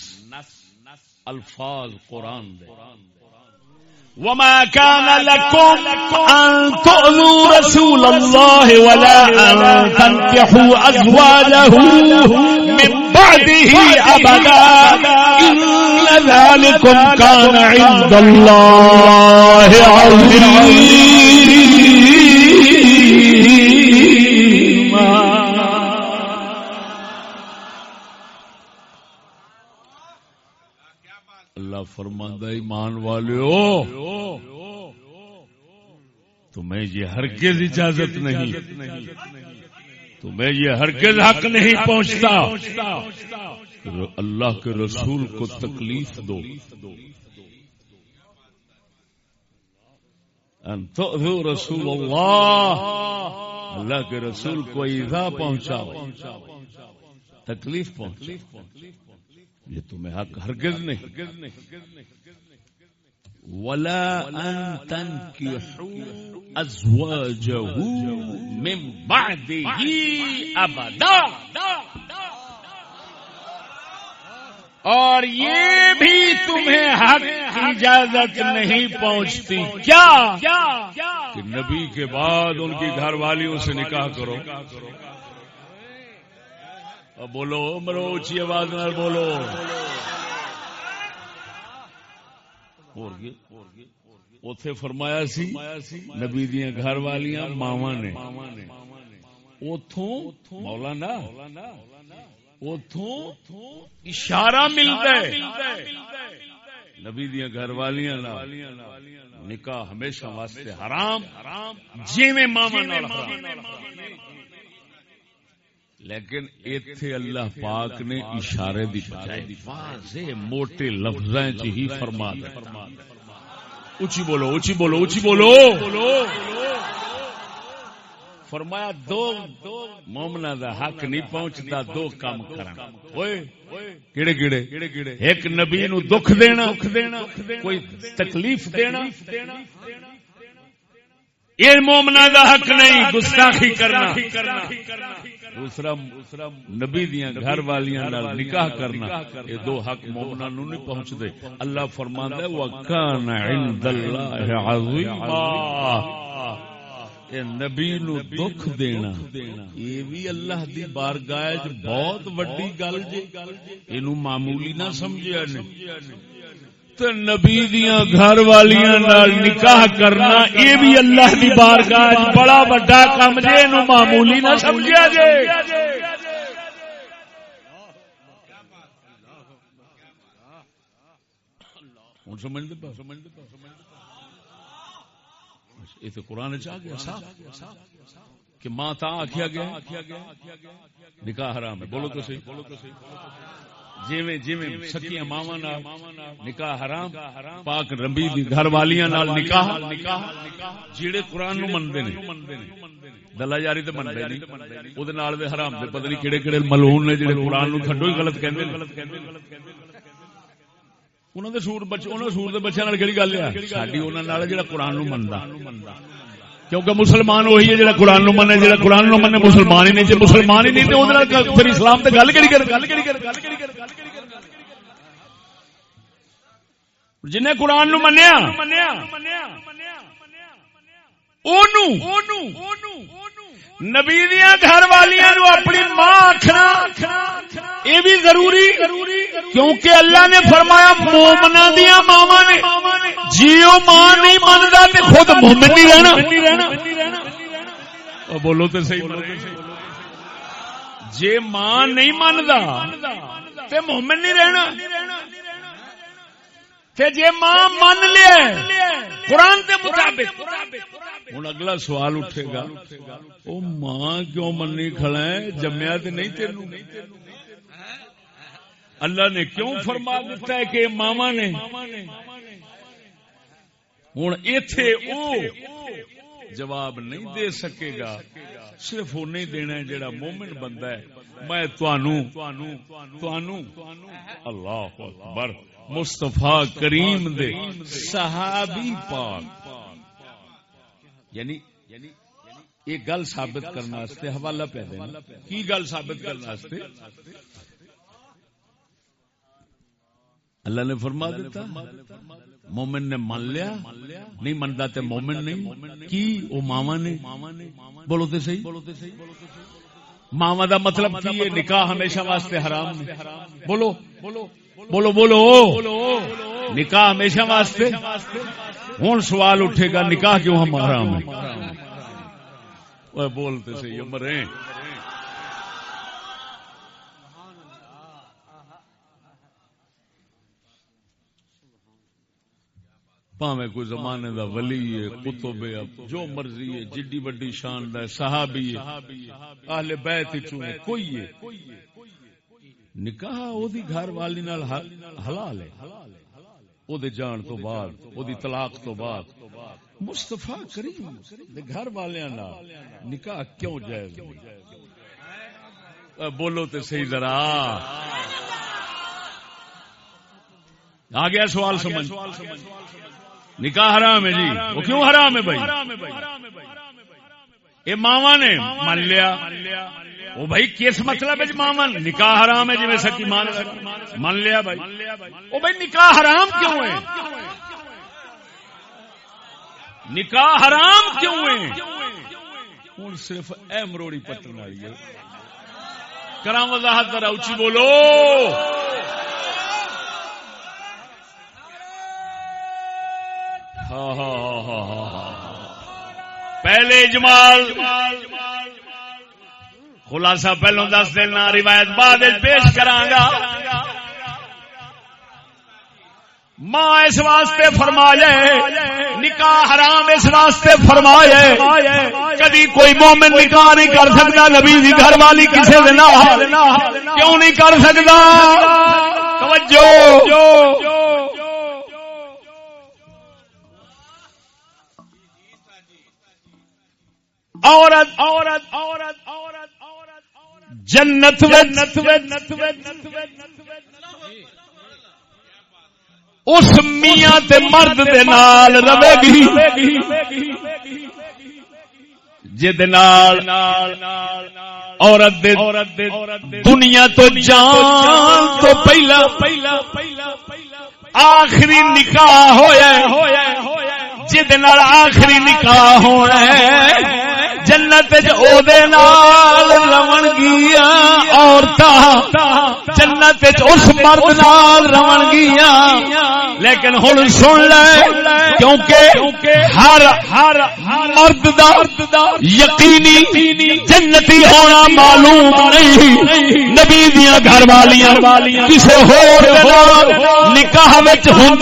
A: الفاظ قرآن دے۔ وما كان لكم أن تؤذوا رسول الله ولا أن تنكحوا أزواجه من بعده أبدا إن ذلكم كان عند الله عظيم فرماندہ ایمان والے ہو تمہیں یہ ہرگز اجازت نہیں۔ تمہیں یہ ہرگز حق نہیں پہنچتا۔ اللہ کے رسول کو تکلیف دو۔ رسول اللہ۔ اللہ کے رسول کو ایزا پہنچا تکلیف پہنچ یہ تمہیں حق ہرگز نہیں۔ ولا ان تنكحوا ازواجه من بعده ابدا اور یہ بھی تمہیں حق کی اجازت نہیں پہنچتی۔ کیا؟ کہ نبی کے بعد ان کی گھر والیوں سے نکاح کرو۔ بولو مرو اچھی آواز نہ بولو۔ اتے فرمایا سی، نبی دیا گھر والیاں ماوا نے۔ اتوں مولانا اتوں اشارہ ملتا ہے۔ نبی دیا گھر والیاں نکاح ہمیشہ واسطے حرام جی میں ماما لیکن ایتھے اللہ پاک نے اشارے دی بجائے واضح موٹے لفظ ہی فرما دے۔ اچھی بولو اچھی بولو اچھی بولو۔ فرمایا دو مومنا دا حق نہیں پہنچتا دو کام کرنا۔ کیڑے کیڑے؟ ایک نبی نو دکھ دینا کوئی تکلیف دینا۔ یہ مومنا دا حق نہیں گستاخی کرنا۔ دوسرا نبی دیا گھر والیاں نکاح کرنا یہ دو حق مومنا نو نہیں پہنچتے اللہ فرماندا ہے وکان عند اللہ عظیما نبی نو دکھ دینا۔ یہ بھی اللہ دی بارگاہ بہت وڈی گل جی معمولی نہ سمجھا تو نبی دیا گھر والیاں نکاح کرنا، یہ بھی اللہ دی بارگاہ بڑا وڈا کام جی یہ معمولی نہ سمجھا جے۔ سمجھ سمجھ یہ تو قرآن چ گیا۔ کہ ماں تا آخیا گیا، نکاح حرام ہے۔ بولو تو صحیح بولو تو صحیح۔ جیویں جیویں سکیاں ماوا نکاح حرام پاک ربی دی گھر والیاں نال نکاح جیڑے قرآن نو مندے نے دلہ جاری تے مندے نہیں او دے نال دے حرام دے پتہ نہیں کیڑے کیڑے ملعون نے جڑے قرآن نو کھڈو ہی غلط کہندے نے۔ سور بچے انہوں سور دے بچے کہڑی گل ہے؟ ساری انہوں نے جڑا قرآن نو مندا۔ کیونکہ مسلمان وہی ہے جڑا قرآن نو منے جڑا قرآن نو منے مسلمان ہی نہیں مسلمان ہی نہیں تے اودے نال پھر اسلام تے گل کیڑی کر گل کیڑی کر گل کیڑی کر جن قرآن نو منیا اونوں نبی گھر والیاں نو اپنی ماں آخنا یہ بھی ضروری، کیونکہ اللہ نے فرمایا مومنا دیا ماوا نے جیو ماں نہیں منتا تو خود مومن نہیں رہنا۔ بولو تو صحیح جی ماں نہیں منتا تو مومن نہیں رہنا۔ جی ماں من لیا قرآن کے مطابق۔ ہوں اگلا سوال اٹھے گا۔ وہ ماں کیوں منی کھڑا ہے؟ جمیا تو نہیں تین اللہ نے کیوں فرما دیتا ہے کہ ماما نے؟ ہوں اتے او جواب نہیں دے سکے گا۔ صرف وہ نہیں دینا جڑا مومن بندہ ہے۔ میں اللہ اکبر۔ مستفا کریم دے صحابی پاک۔ یعنی یہ گل ثابت کرنے حوالہ پہ دینا کی گل ثابت کرنے اللہ نے فرما دیتا، مومن نے مان لیا، نہیں منتا تے مومن نہیں۔ کی؟ وہ ماوا نے۔ بولو تے صحیح۔ بولو ماوا دا مطلب کی؟ نکاح ہمیشہ واسطے حرام بولو بولو۔ بولو بولو۔ نکاح ہمیشہ واسطے۔ ہوں سوال اٹھے گا، نکاح کیوں ہم حرام ہے بولتے صحیح مرے۔ پاوے کوئی زمانے دا ولی ہے کتب ہے، جو مرضی ہے، جڈی وڈی شان دا صحابی ہے۔ اہل بیت چوں کوئی ہے۔ نکاح دی گھر والی نال حلال ہے۔ او دے جان تو بعد او دی طلاق تو بعد۔ مصطفی کریم دے گھر والیاں نال نکاح کیوں جائز نہیں؟ بولو تے صحیح ذرا۔ آ گیا سوال سمجھ۔ نکاح حرام ہے جی۔ وہ کیوں حرام ہے بھائی؟ یہ ماوا نے، مان لیا۔ وہ بھائی، کس مطلب جی مامن نکاح حرام ہے جی سکی مان مان لیا بھائی۔ وہ بھائی، نکاح حرام کیوں ہے؟ نکاح حرام کیوں ہے؟ ہوں صرف اے مروڑی پٹن والی ہے۔ کرا وضاحت ذرا اچھی بولو۔ ہاں، ہاں،, ہاں ہاں ہاں ہاں۔ پہلے اجمال۔ خلاصہ پہلو دس دینا روایت بعد پیش کرانگا۔ ماں اس واسطے فرمایا نکاح حرام اس واسطے فرمایا کدی کوئی مومن نکاح نہیں کر سکتا، نبی دی گھر والی کسی کیوں نہیں کر سکتا؟ توجہ۔ عورت عورت جنت اس میاں تے مرد دے نال رہے گی۔ جد نال عورت دے دنیا تو جان تو پہلا پہلا پہلا آخری نکاح ہویا جد نال آخری نکاح ہونا ہے۔ جنت رمن گیا عورت جنت اس مرد نال رمن گیا۔ لیکن ہوں سن لے، کیونکہ ہر ہر مرد دا یقینی جنتی ہونا معلوم نہیں۔ نبی دیا گھر والیاں کسی ہو نکاح ہوں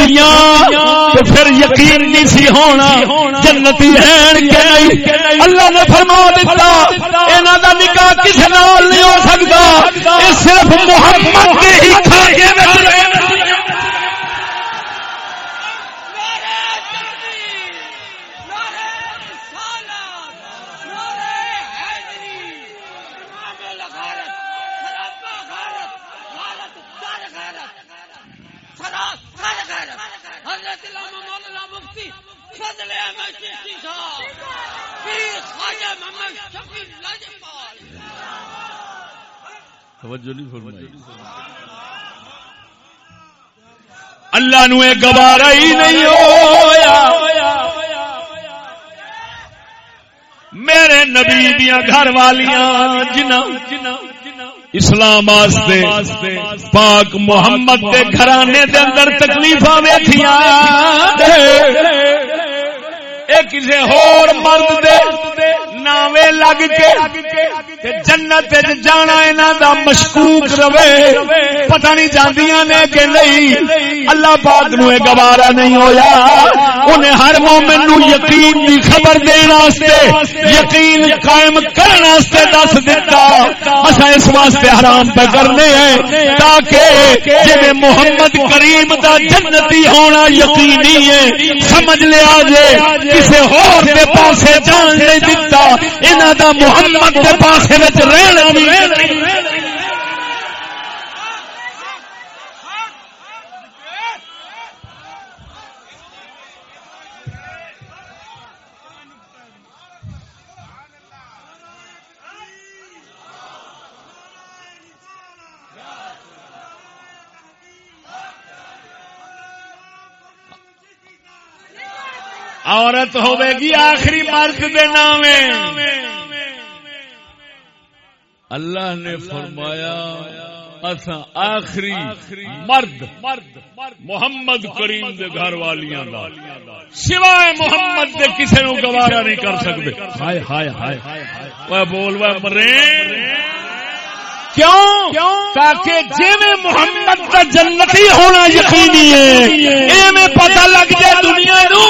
A: تو پھر یقین نہیں سی ہونا۔ جنتی ہے اللہ نے فرما دیتا انہوں دا نکاح کسی نال نہیں ہو سکتا صرف محمد کے ہی اللہ نو گوارا ہی نہیں ہویا۔ میرے نبی دیا گھر والیاں جنا اسلام پاک محمد کے گھرانے دے اندر تکلیف ویخیاں کسی ہور مرد دے؟ ناوے لگ کے جنت جانا انہوں دا مشکوک رہے۔ پتہ نہیں جاندیاں نے کہ نہیں۔ اللہ پاک نو گوارا نہیں ہویا۔ انہیں ہر مومن نو یقین دی خبر دین واسطے، یقین قائم کرنے واسطے دس دیتا اسا اس واسطے حرام پہ کرنے ہیں تاکہ جے محمد کریم دا جنتی ہونا یقینی ہے، سمجھ لیا جے، کسے ہور دے پاسے جان نہیں دیتا انہاں دا محمد دے پاسے وچ رہنا بھی عورت ہوے گی آخری مرد دے نام اللہ نے فرمایا اصا آخری مرد محمد کریم دے گھر والیاں دا۔ سوائے محمد دے کسے نو گوارا نہیں کر سکتے ہائے ہائے ہائے۔ بول وہ مرے۔ کیوں؟ تاکہ جی محمد کا جنتی ہونا یقینی ہے۔ میں پتا لگ جائے دنیا نو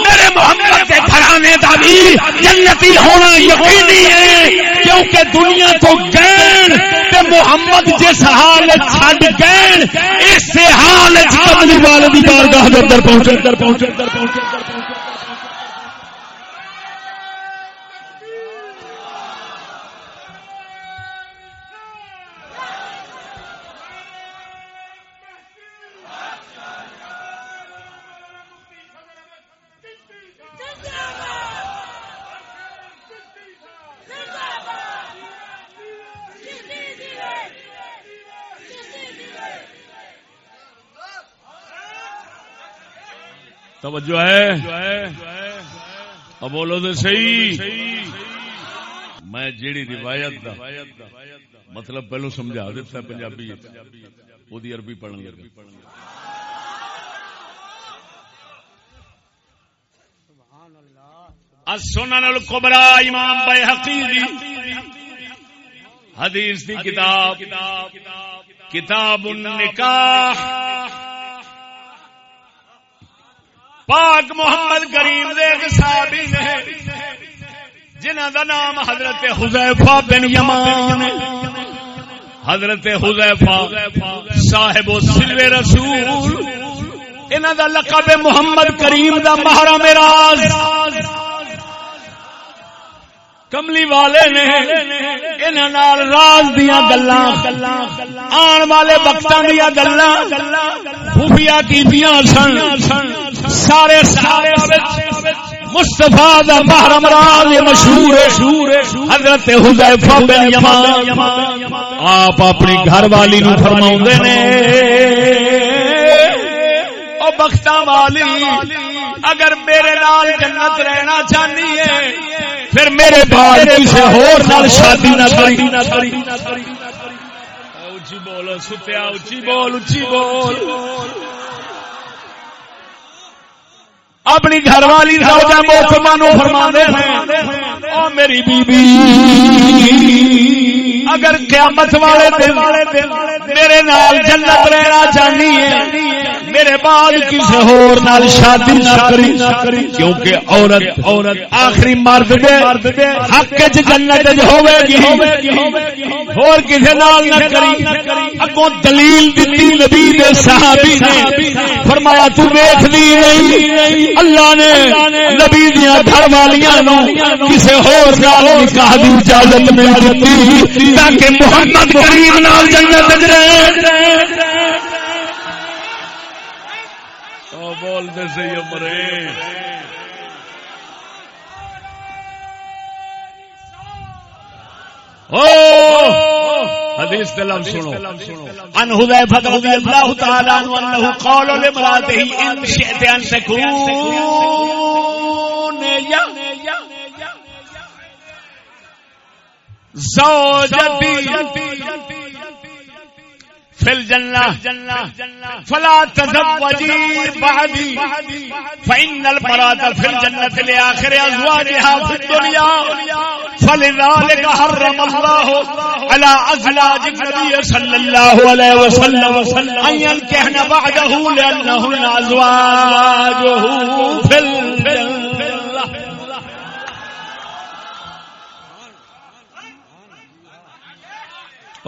A: میرے محمد کے گھرانے کا بھی جنتی ہونا یقینی ہے۔ کیونکہ دنیا تو گین تے محمد جس حال چھڈ گین اس حال والے کی بارگاہ اندر پہنچے اندر پہنچے اندر پہنچے۔ توجہ ہے؟ اب بولو تو صحیح۔ میں جیڑی روایت دا مطلب پہلو سمجھا دیتا پنجابی وہ عربی پڑھن لگا۔ السنن الکبرى امام بیہقی حدیث دی کتاب۔ کتاب النکاح۔ پاک محمد کریم دے صحابی نے جنہ دا نام حضرت حذیفہ بن یمان حضرت حذیفہ صاحب سلوے رسول انہ دا لقب محمد کریم دا محرم راز۔ کملی والے نے راز دیا گلا آن والے وقت دیا گلا خفیا کی سن۔ سارے سارے مستفا محرم راز مشہور حضرت حذیفہ بن یمان۔ آپ اپنی گھر والی نو فرما نے۔ بخت والی، اگر میرے نال جنت رہنا چاہنی ہے، پھر میرے بعد کسی اور نال شادی نہ کری۔ اچھی بول، ستیا اچھی بول اچھی بول۔ اپنی گھر والی روزہ موسمانو فرما دے او میری بی بی اگر قیامت والے دن میرے نال جنت رہنا چاہنی ہے، میرے بعد کسی ہور نال شادی نہ کری، کیونکہ عورت عورت آخری مرد دے حق چ جنت ہوے گی۔ اور کسی نال نہ کری۔ اگوں دلیل دتی نبی دے صحابی نے فرمایا، تو دیکھ دی نہیں. اللہ نے نبی دیاں گھر والیاں نو کسی ہور نال نکاح دی اجازت نہیں دتی تاکہ محمد کریم نال جنت رہے۔ بول دے سی امرے حدیث دلم سنو۔ ان حذیفہ رضی اللہ تعالی عنہ انه قال لامراته ان شئت ان تكون یا زوجتی فل جنہ فلا تزوجی بعدی فإن المراد في الجنة لآخر أزواجها في الدنيا فلذلك حرم الله على أزواج النبي صلى الله عليه وسلم أن ينكحن بعده لأنهن أزواجه في الجنة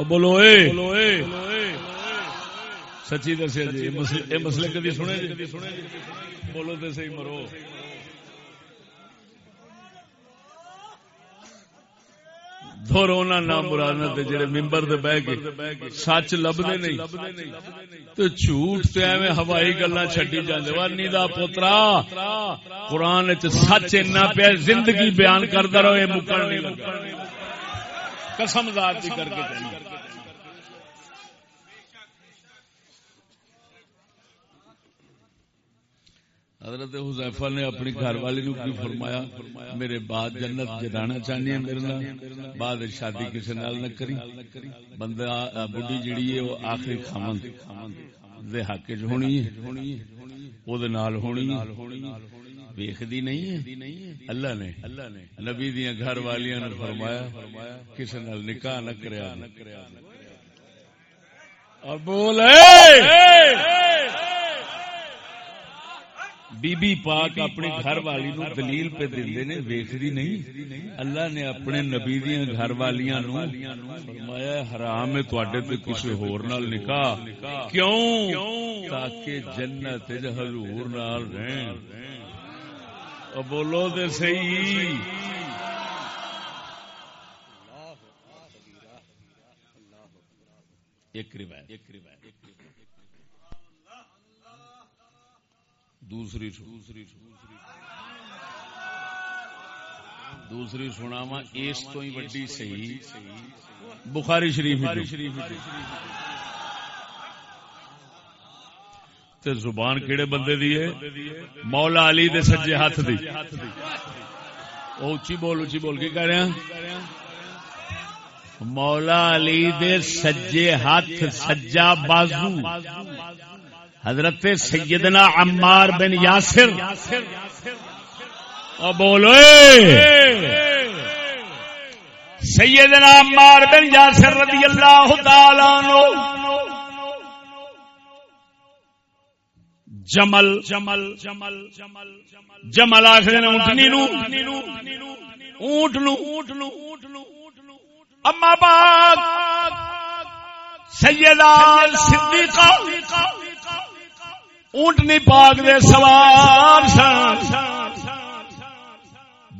A: بولو اے۔ سچی دسیا جی یہ مسئلے کدی سنے جی بولو تو سی مرو۔ نام جڑے ممبر کے سچ لبدے نہیں۔ جھوٹ تے ایویں ہوائی گلاں چھڈی جاندے۔ وانی دا پوترا قران وچ سچ اتنا پیا زندگی بیان کردا رہو اے مکن نہیں قسم ذات دی کر کے حضرت حذیفہ نے اپنی گھر والی نو کی فرمایا، میرے بعد جنت جانا چاہنی ہے میرے نال، بعد شادی کسی نال نہ کری۔ بندہ، بڈھی جڑی ہے، وہ آخری خامن، دے حق وچ ہونی ہے، او دے نال ہونی ہے۔ ویکھدی نہیں ہے؟ اللہ نے، نبی دیاں گھر والیاں نے فرمایا کسی نال نکاح نہ کریا اور بول بی بی پاک اپنی گھر والی نو دلیل پہ دے نے ویخری نہیں؟ اللہ نے اپنے نبی دیا گھر والیاں نو فرمایا حرام ہے تواڈے تے کسی ہور نال نکاح۔ کیوں؟ تاکہ جنت حضور نال رہن۔ او بولو تے صحیح۔ ایک روایت۔ ایک روایت۔ دوسری دوسری سناوا اس تو ہی وڈی صحیح۔ بخاری شریف شریف تے زبان کیڑے بندے دی ہے؟ مولا علی دے سجے ہاتھ دی۔ او اچھی بول اچھی بول کے کہہ رہے ہیں؟ مولا علی دے سجے ہاتھ سجا بازو۔ حضرت سیدنا عمار بن یاسر۔ او بولو سیدنا عمار بن یاسر رضی اللہ تعالی عنہ۔ جمل جمل جمل جمل جمل آخر اونٹنی نو۔ اونٹ نو۔ اونٹ نو اونٹ نو اما باغ سیدہ صدیقہ۔ اونٹنی پاک دے سوار سن۔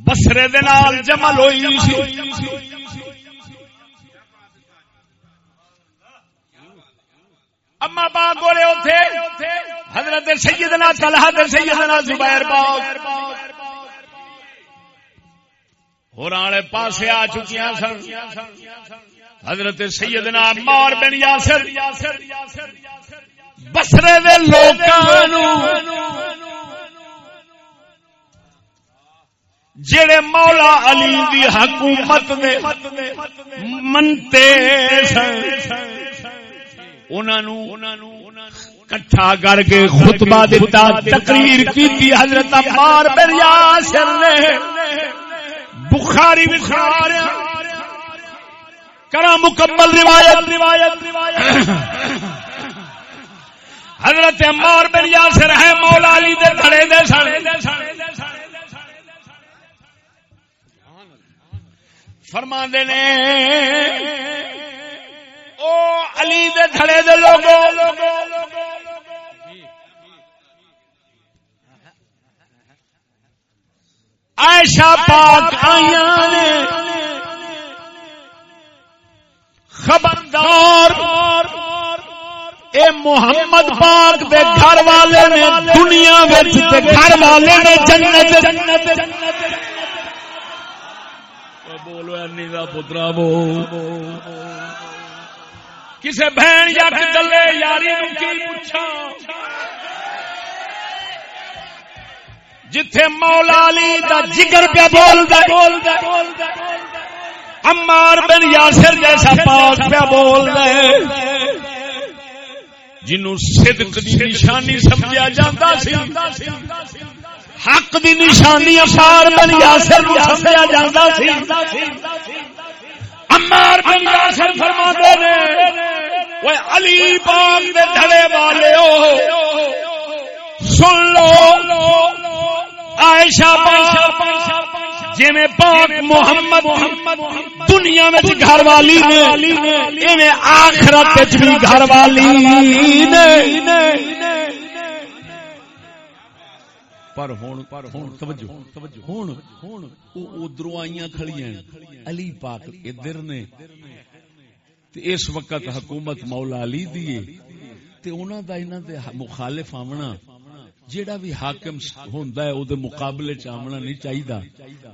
A: بسرے دے نال جمل ہوئی سی۔ اما باغ گولے اوتھے۔ حضرت سیدنا طلحہ تے سیدنا زبیر باغ۔ ہورے پاسے آ چکیاں سن۔ حضرت سیدنا عمار بن یاسر۔ بسرے دے لوکاں جڑے مولا علی دی حکومت دے منتے کٹھا کر کے خطبہ دیتا تقریر کی حضرت عمار بن یاسر نے۔ بخاری بخار کرا مکمل روایت روایت روایت۔ حضرت عمار بن یاسر ہے مولا علی دے دھڑے دے سن۔ فرما دے نے، او علی دے دھڑے دے لوگوں عائشہ پاک آئیاں نے۔ خبردار۔ اے محمد پاک دے گھر والے نے دنیا وچ تے گھر والے نے جنت جنت بولو انی دا پترا بو۔ کسے بہن یا گلے یاری نو کی پوچھا جتھے مولا علی دا جگر پہ بول دے امار بن یاسر جیسا پاک پہ بول دے جنوں صدق دی نشانی سمجھا جاتا سی، حق دی نشانی امار بن یاسر کو سمجھا جاتا سی۔ امار بن یاسر فرما دے وہ علی پاک دے دھڑے والے ہو۔ سن لو، عائشہ پاک جی پاک محمد دنیا میں گھر والی نے آخرت بھی گھر والی پر توجہ۔ کھڑی علی پاک ادھر نے۔ اس وقت حکومت مولا علی دیے تے انہوں دا انہوں دے مخالف آمنا جیڑا بھی حاکم ہوندا ہے او دے مقابلے چ آمنا نہیں چاہیدا۔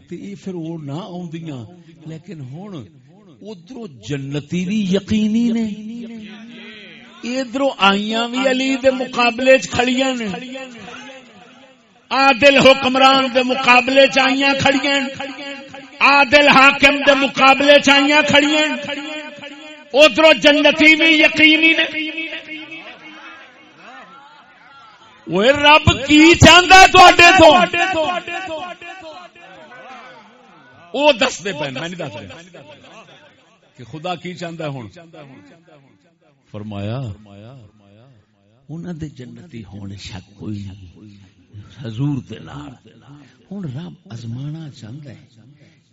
A: تے اے پھر او نہ اوندیاں لیکن ہن ادھروں جنتی بھی یقینی نے۔ ادھروں آئیاں بھی علی دے مقابلے چ کھڑیاں نے۔ عادل حکمران دے مقابلے چ آئیاں کھڑیاں عادل حاکم دے مقابلے چ آئیاں کھڑیاں ادھروں جنتی بھی یقینی نے۔ وہ رب کی چاہتا ہے تو وہ دستے پہ میں نہیں دس رہا کہ خدا کی چاہتا ہے ہوں فرمایا انہوں دے جنتی ہونے شک کوئی نہیں حضور ہوں رب ازمانا چاہتا ہے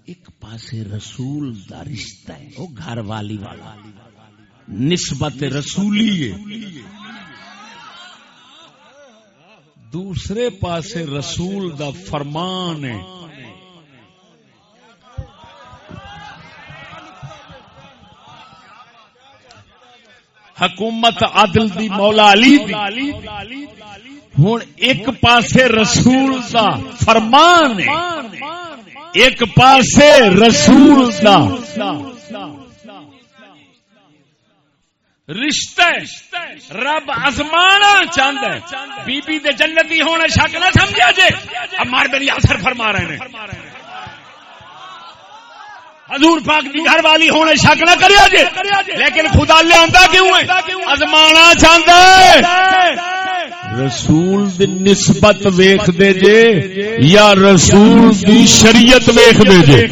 A: ایک پاسے رسول دا رشتہ ہے وہ گھر والی والا نسبت رسولی ہے دوسرے پاسے رسول دا فرمان ہے۔ حکومت عدل دی مولا علی دی۔ ہوں ایک پاسے رسول دا فرمان ہے۔ ایک پاسے رسول دا رشتہ رب ازمانا چاہتا ہے۔ بی بی دے جنتی ہونے شک نہ سمجھا جے۔ اب مار بن یاسر فرما رہے ہیں حضور پاک دی گھر والی ہونے شک نہ کریا جے۔ لیکن خدا لے آندا کیوں ہے؟ ازمانا چاہتا ہے۔ رسول دی نسبت ویکھ دے جے یا رسول دی شریعت ویکھ دے جے۔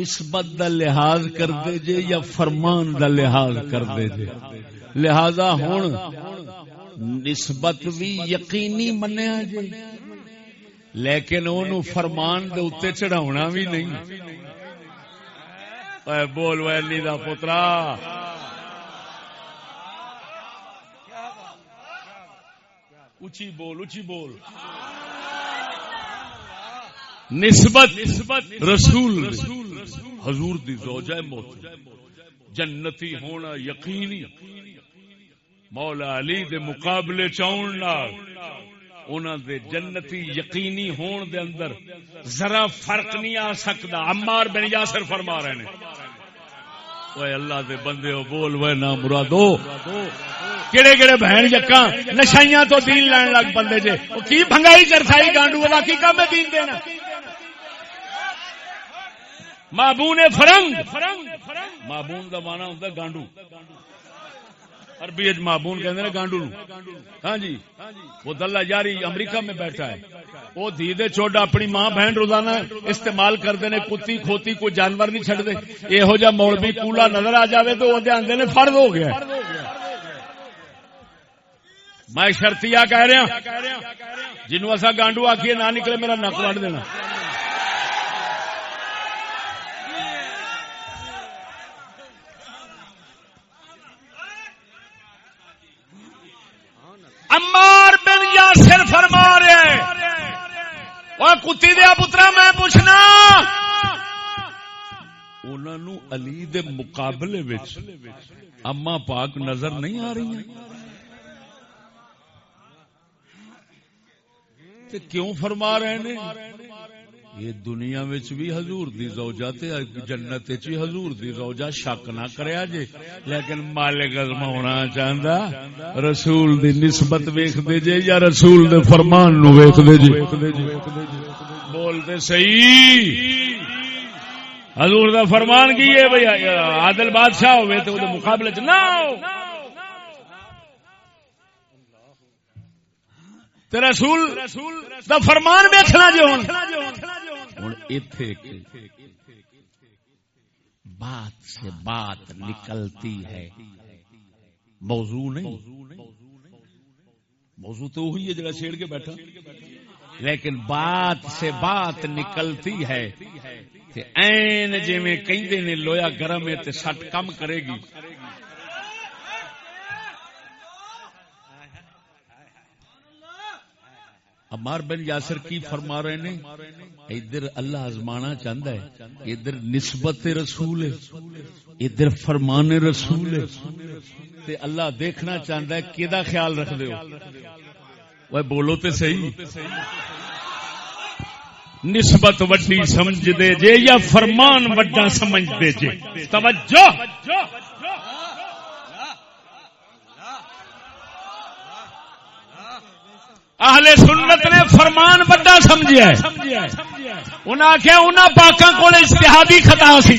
A: نسبت دا لحاظ کر دے جے یا فرمان دا لحاظ کر دے جے؟ لہذا ہوں نسبت بھی یقینی منیا جی لیکن اُن فرمان دے اتنے چڑھاونا بھی نہیں۔ اے بول ویلی دا پترا۔ اچھی بول اچھی بول۔ نسبت رسول حضور دی زوجہ موت۔ جنتی ہونا یقینی۔ مولا علی دے مقابلے چاؤن انہوں دے جنتی یقینی ہون دے اندر ذرا فرق نہیں آ سکتا عمار بن یاسر فرما رہے ہیں وہ اللہ دے بندے ہو بول وہ نہ مرادو۔ کہڑے کہڑے بہن جکا نشائیاں تو دین لین لگ بندے جے۔ وہ کی بھنگائی چرسائی گانڈو والا کی کام دین دینا؟ مابون فرنگ۔ مابون کا مانا ہوں گانڈو۔ عربی مابون کہ گانڈو ہاں جی۔ وہ دلہ یاری امریکہ میں بیٹھا ہے۔ وہ دھیدے چوڈا اپنی ماں بہن روزانہ استعمال کرتے ہیں کتی کھوتی کوئی جانور نہیں چڑھتے یہو جہ مولوی کولا نظر آ جائے تو وہ آدھے نے فرد ہو گیا۔ میں شرطیا کہہ رہا ہاں۔ جنوب اصا گانڈو آخیے نہ نکلے میرا نک وڈ دینا امار بن یاسر فرما رہے اور کتی دیا پترا میں پوچھنا۔ انہوں علی دے مقابلے اما پاک نظر نہیں آ رہی کیوں فرما رہے ہیں یہ دنیا بھی حضور دی زوجہ تے جنت چی حضور دی زوجہ شک نہ کریا جے، لیکن مالک ازماؤنا چاہندا رسول دی نسبت ویکھ دے جے یا رسول دے فرمان نو ویکھ دے جے۔ بول دے صحیح۔ حضور دا فرمان کی ہے بھئی؟ عادل بادشاہ ہوئے تو دے مقابلے چ نہ ہو۔ رسول دا فرمان ویکھنا جو ہوں بات سے بات نکلتی ہے۔ موضوع نہیں۔ موضوع تو وہی ہے جگہ چھیڑ کے بیٹھا۔ لیکن بات سے بات نکلتی ہے این جی میں کئی دن لویا گرم ہے سٹ کم کرے گی۔ امار بن یاسر کی فرما رہے نے، ادھر اللہ آزمانا چاہتا ہے، ادھر نسبت رسول ہے، ادھر فرمان رسول ہے۔ تے اللہ دیکھنا چاہتا ہے کہ خیال رکھ دے وہ بولو تے صحیح نسبت وڈی سمجھ دے جے یا فرمان وڈا سمجھ دے جے توجہ اہل سنت نے فرمان بڑا سمجھا انہیں آخیا انہوں پاکوں کو اشتہادی خطا سی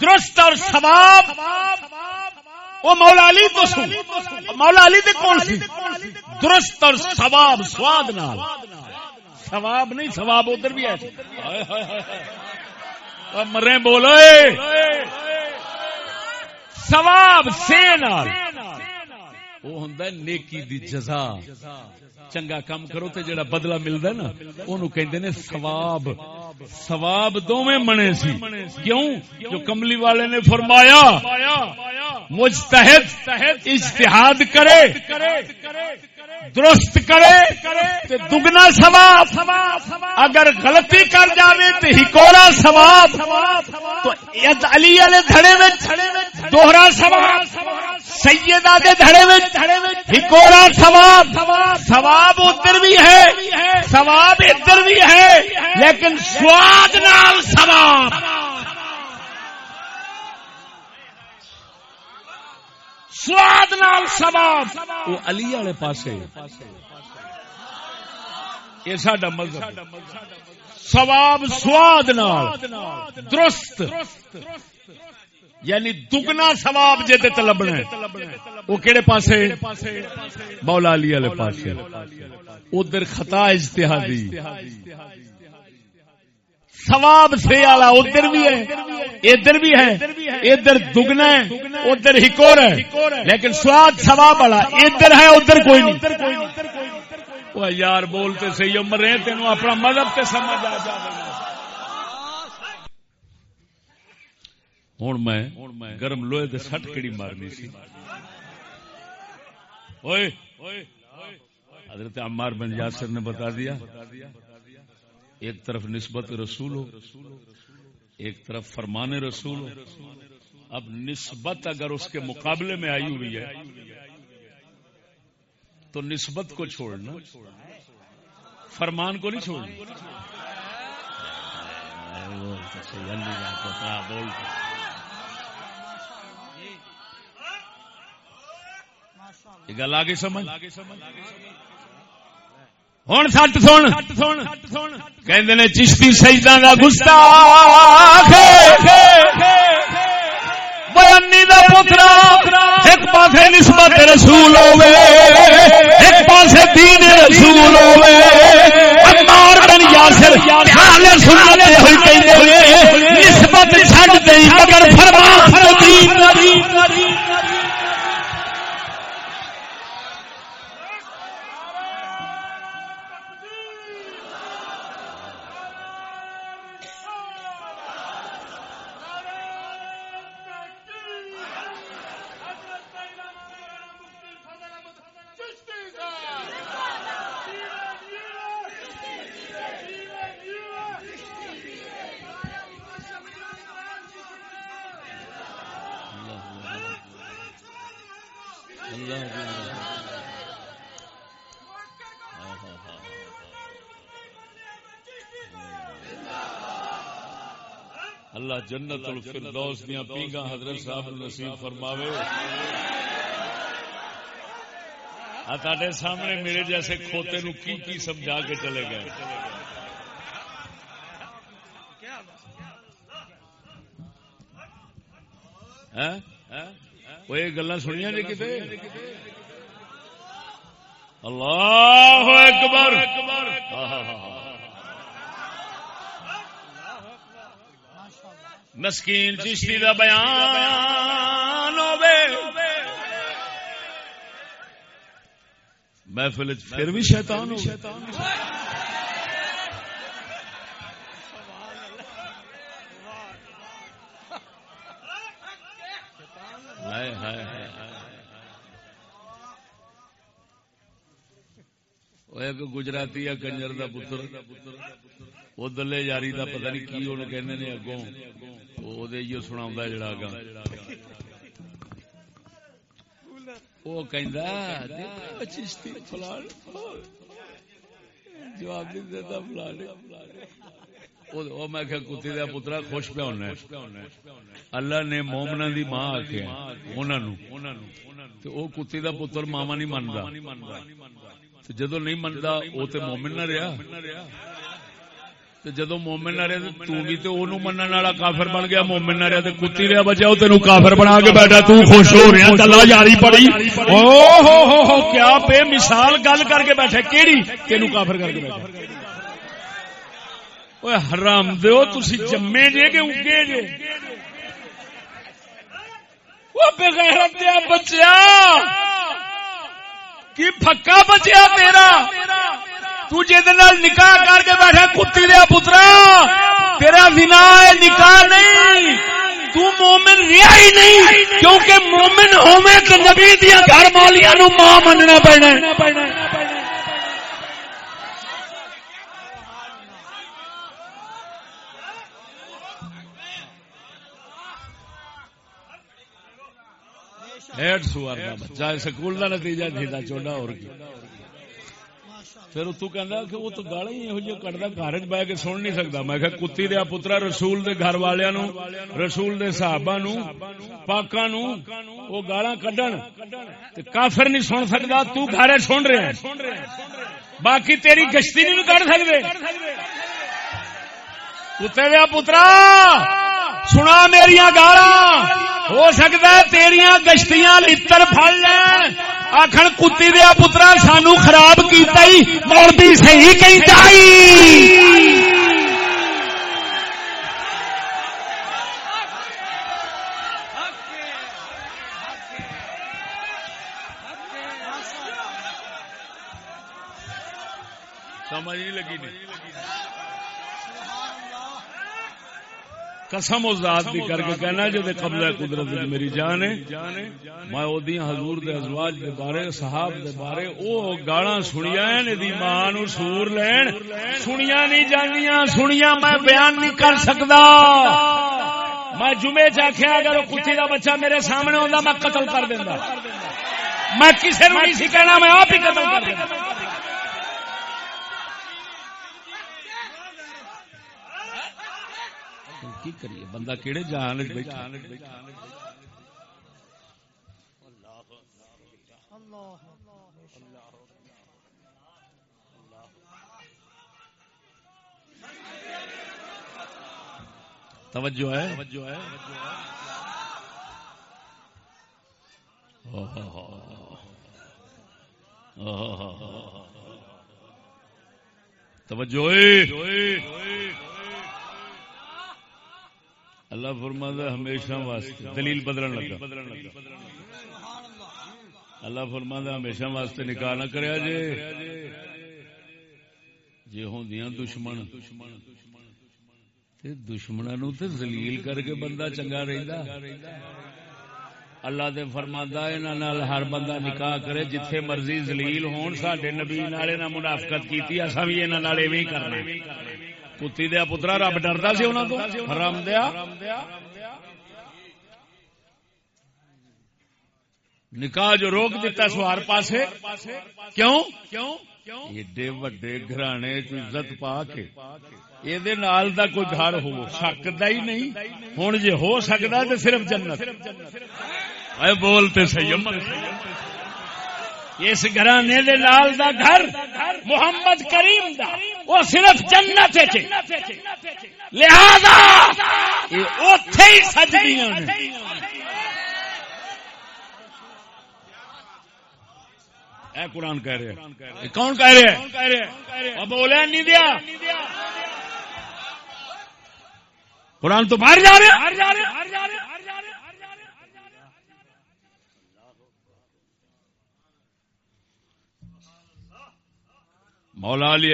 A: درست اور سواب وہ مولا علی تو سن۔ مولا علی تو کون سی؟ درست اور سواب سواد نال۔ سواب نہیں سواب ادھر بھی ہے۔ مرے بولو سواب سے نال۔ وہ ہوں نیکی دی جزا۔ چنگا کام کرو تے جڑا بدلا ملتا نا، اونوں کہندے نے ثواب ثواب دوویں منے سی۔ کیوں؟ جو کملی والے نے فرمایا، مجتہد، اجتہاد کرے۔ درست کرے دگنا ثواب۔ اگر غلطی کر جاوے تو ہکورا ثواب۔ تو علی والے دھڑے میں دوہرا ثواب۔ سیدہ دے دھڑے میں ہکورا ثواب۔ ثواب ادھر بھی ہے، ثواب ادھر بھی ہے، لیکن سواد نال ثواب۔ سواد نال ثواب وہ علی والے پاسے۔ یہ ساڈا مذہب سواب سواد نال۔ درست۔ یعنی دگنا سواب جی لبنا ہے۔ وہ کہڑے پاسے؟ مولا علی والے پاسے۔ ادھر خطا اجتہادی۔ سواب سے آلا، ادھر بھی ہے، ادھر بھی ہے، ادھر دگنا ہے، ادھر ہکور ہے، لیکن سواد سواب والا ادھر ہے، ادھر کوئی نہیں۔ یار بولتے صحیح عمر رہے تینوں اپنا مذہب سے سمجھ آ جائے۔ ہوں میں گرم لوہے دے سٹ کیڑی مارنی سی۔ حضرت عمار بن یاسر نے بتا دیا۔ ایک طرف نسبت رسول ہو، ایک طرف فرمان رسول ہو۔ اب نسبت اگر اس کے مقابلے میں آئی ہوئی ہے، تو نسبت کو چھوڑنا، فرمان کو نہیں چھوڑنا۔ بولتا گل آ گئی سمجھ۔ ہوں سٹ سن کہ چشتی سجدہ کا گستا بنی کا پوترا ایک پاس نسبت رسول ہوے ایک پاس دین رسول ہوے مار بن یاسر سننے ہوئی نسبت چڑھ گئی مگر فرمان اللہ جنت الفردوس دیا پیگا حضرت صاحب نصیب فرماوے۔ تے سامنے میرے جیسے کھوتے نو کی کی سمجھا کے چلے گئے؟ وہ یہ گلا سنیا جی کتنے اللہ اکبر! ہاں مسکین چشتی کا بیان محفل پھر بھی شیطان ہو گجراتی کنجر کا پتر، وہ دلے یاری کا پتہ نہیں کی کہ اگوں۔ سنا جڑا گا۔ وہ جواب میں کتی دیا پترا خوش پیا ہونا اللہ نے مومنا دی ماں آخیا وہ کتی دا پتر ماما نہیں منگا جدو نہیں منگا وہ تو مومن نہ رہا جدو مومن نہ رہے تو بھی تو انہوں منن والا کافر بن گیا، مومن نہ رہے تے کتی رہا بچا تینوں کافر بنا کے بیٹھا، تو خوش ہو رہا گلا جاری پڑی۔ او ہو ہو ہو، کیا پہ مثال گل کر کے بیٹھے، کیڑی؟ تینوں کافر کر کے بیٹھا اوے حرام دیو تسی جمے جے کہ اگے جے۔ وہ بغیرت دیا بچیا۔ کی پھکا بچیا تیرا؟ نکاح کر کے بیٹھا کتی دیا پترا، تیرا بنا نکاح نہیں۔ تو مومن رہا ہی نہیں، کیونکہ مومن ہوے تو نبی دیا گھر مالیا نو ماں مننا پڑنا ہیڈ سوار کا بچہ سکول کا نتیجہ دیتا چوڈا اور کی۔ پھر اتو کہ وہ تو گالا ہی یہ کٹتا گھر چ بہ کے سن نہیں سکتا میں کہ کتی دیا پترا، رسول دے گھر والوں رسول دے صحابہ نو پاکا نو وہ گالا کڈن کافر نہیں سن سکتا تو گھر سن رہے باقی تیری گشتی نہیں کٹ سکتے کتے دیا پترا، سنا میری گالا ہو سکتا ہے تیریاں گشتیاں لڑ پڑ لین آخر کتی دیا پترا، سانو خراب کیتا ہی مولوی صحیح کہتا ہی۔ سمجھ نہیں لگی نہیں۔ قسم و ذات دی کر کے کہنا جو دے قبضہ قدرت میری جان ہے۔ میں او دی حضور دے ازواج دے بارے، صحاب دے بارے، او گالاں سنیا ہیں، دی ماں نو سور لین۔ سنیا نہیں جانیاں سنیا میں بیان نہیں کر سکدا میں جمعے چاکھیا اگر او کتی دا بچہ میرے سامنے ہوندا میں قتل کر دیندا۔ میں کسے نو نہیں سی کہنا، میں آپ ہی قتل کر دیندا۔ کی کریے؟ بندہ کہڑے جہان بیٹھا توجہ ہے؟ توجہ ہے؟ توجہ اللہ فرما ہمیشہ واسطے۔ دلیل بدلن لگا۔ اللہ فرما ہمیشہ واسطے نکاح نہ کریا جے۔ جی ہوں دشمن۔ دشمن نو تے زلیل کر کے بندہ چنگا رہندا اللہ دے فرماندا انہاں ہر بندہ نکاح کرے جتھے مرضی ذلیل ہون ساڈے نبی نالے نہ منافقت کیتی اساں وی انہاں نال ایویں کرنا۔ کتی دیا پترا رب ڈردا سی انہوں تو حرام دیا نکاح جو روک دیتا سوار پاسے کیوں ایڈے وڈے گھرانے عزت پا کے یہ نال دا کوئی گھر ہو سکتا ہی نہیں ہوں جی ہو سکتا تو صرف جنت بولتے سی اس گھرانے دے لال دا گھر محمد کریم دا، وہ صرف جنت لہذا اوتھے ہی سجدیاں نے۔ اے قرآن کہہ رہے کون کہہ رہے اب بولے نہیں دیا۔ قرآن تو باہر جا رہے مولا علی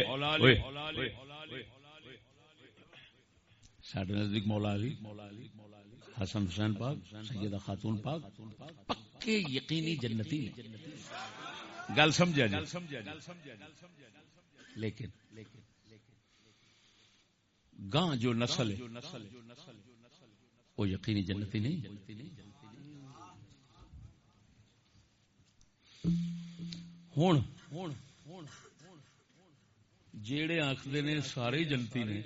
A: سڈے نزدیک مولا علی حسن حسین پاک سیدہ خاتون پاک پکے یقینی جنتی گل سمجھا جی۔ لیکن گاں جو نسل ہے وہ یقینی جنتی نہیں ہوں جیڑے آخر نے سارے جنتی نے،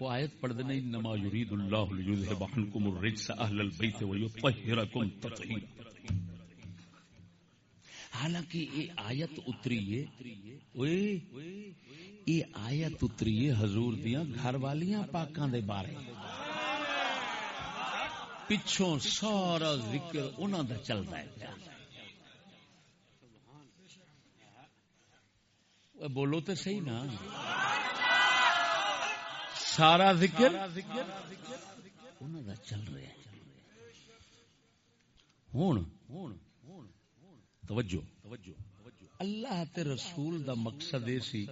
A: وہ آیت پڑھتے نہیں نما یرید اللہ لیذهبعنکم الرجس اهل البیت ویطہرکم تطہیرا۔ حالانکہ یہ آیت اتری ہے یہ آیت اتری ہے حضور دیاں گھر والیاں پاکاں دے بارے۔ پچھوں سارا ذکر انہاں دا چلدا ہے۔ بولو تو صحیح نا۔ سارا ذکر چل رہا ہوں توجہ۔ اللہ تے رسول دا مقصد یہ سی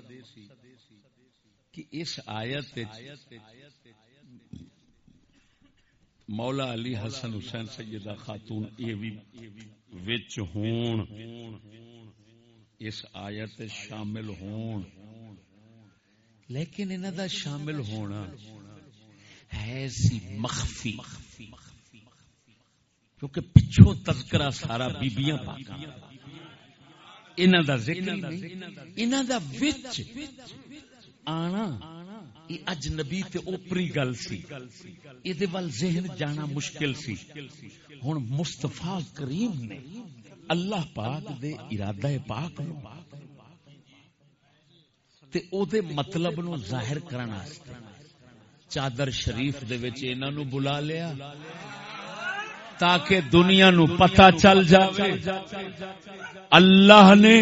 A: کہ اس آیت مولا علی حسن حسین سیدہ خاتون یہ بھی ہون۔ اس آیت شامل ہون۔ لیکن انہوں دا شامل ہونا ہے سی مخفی۔ کیونکہ پچھو تذکرہ سارا بیبیاں پاک انہاں دا ذکر انہاں دا وچ آنا یہ اجنبی تے اوپری گل سی۔ یہ ول ذہن جانا مشکل سی۔ ہن مصطفی کریم نے اللہ پاک دے ارادہ پاک نو تے او دے مطلب نو ظاہر کرن واسطے چادر شریف دے وچ انہاں نو بلا لیا تاکہ دنیا نو پتہ چل جائے اللہ نے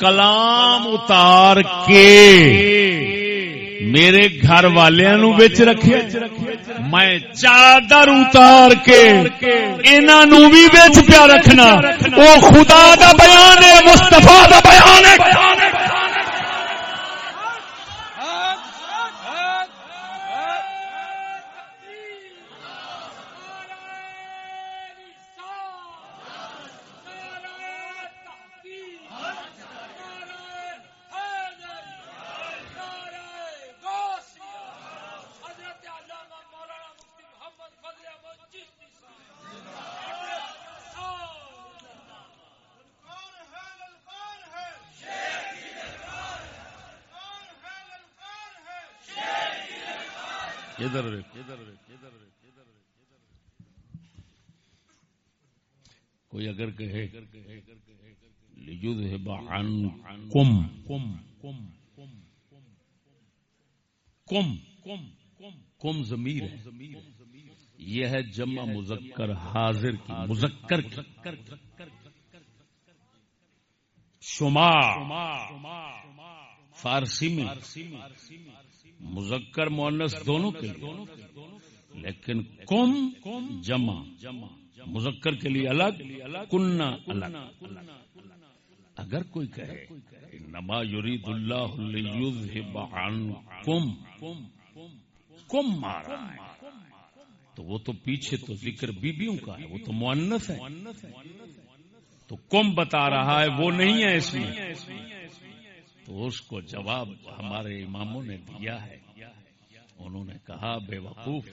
A: کلام اتار کے میرے گھر والوں بچ رکھے۔ میں چادر اتار کے انہوں بھی بچ پیا رکھنا۔ وہ خدا دا بیان ہے مستفا دا بیان ہے۔ کوئی اگر کہے کم کم کم کم ضمیر یہ ہے جمع مذکر، حاضر کی، مذکر شما فارسی میں۔ مذکر مونس دونوں کے لیکن کم جمع جمع۔ مذکر کے لیے الگ کننا الگ۔ اگر کوئی کہے نما یرید اللہ کم کم مارا ہے۔ تو وہ تو پیچھے تو ذکر بیبیوں کا ہے، وہ تو معنس ہے۔ تو کم بتا رہا ہے، وہ نہیں ہے اس میں۔ تو اس کو جواب ہمارے اماموں نے دیا ہے۔ انہوں نے کہا، بے وقوف۔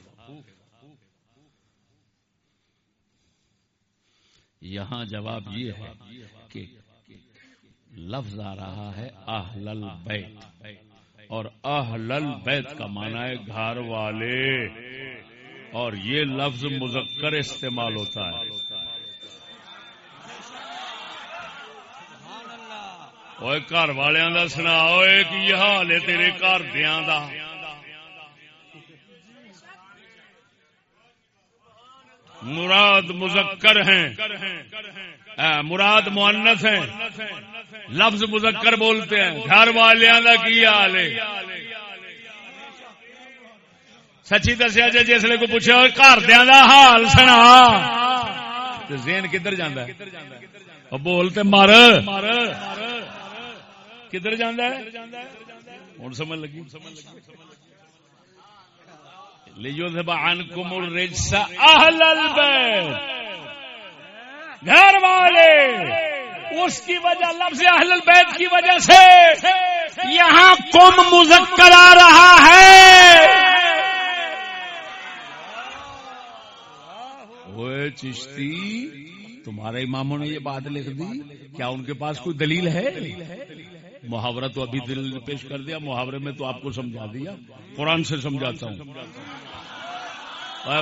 A: یہاں جواب یہ ہے کہ لفظ آ رہا ہے اہل البیت اور اہل البیت کا معنی ہے گھر والے اور یہ لفظ مذکر استعمال ہوتا ہے۔ گھر والوں کا سنا کی حال ہے تیرے گھر دیا مراد مذکر ہیں۔ مراد معنس ہیں۔ لفظ مذکر بولتے ہیں۔ گھر والوں کا کی حال ہے؟ سچی دسیا جی جسے کو پوچھا گھر دیا حال سنا۔ زین کدھر جانا بولتے مر۔ کدھر جانا ہوں سمجھ لگی؟ عنكم الرجس اہل گھر والے، اس کی وجہ لفظ اہل البیت کی وجہ سے یہاں کم مذکر آ رہا ہے۔ وہ چشتی، تمہارے اماموں نے یہ بات لکھ دی، کیا ان کے پاس کوئی دلیل ہے؟ محاورہ تو ابھی دل پیش کر دیا، محاورے میں تو آپ کو سمجھا دیا، قرآن سے سمجھاتا ہوں۔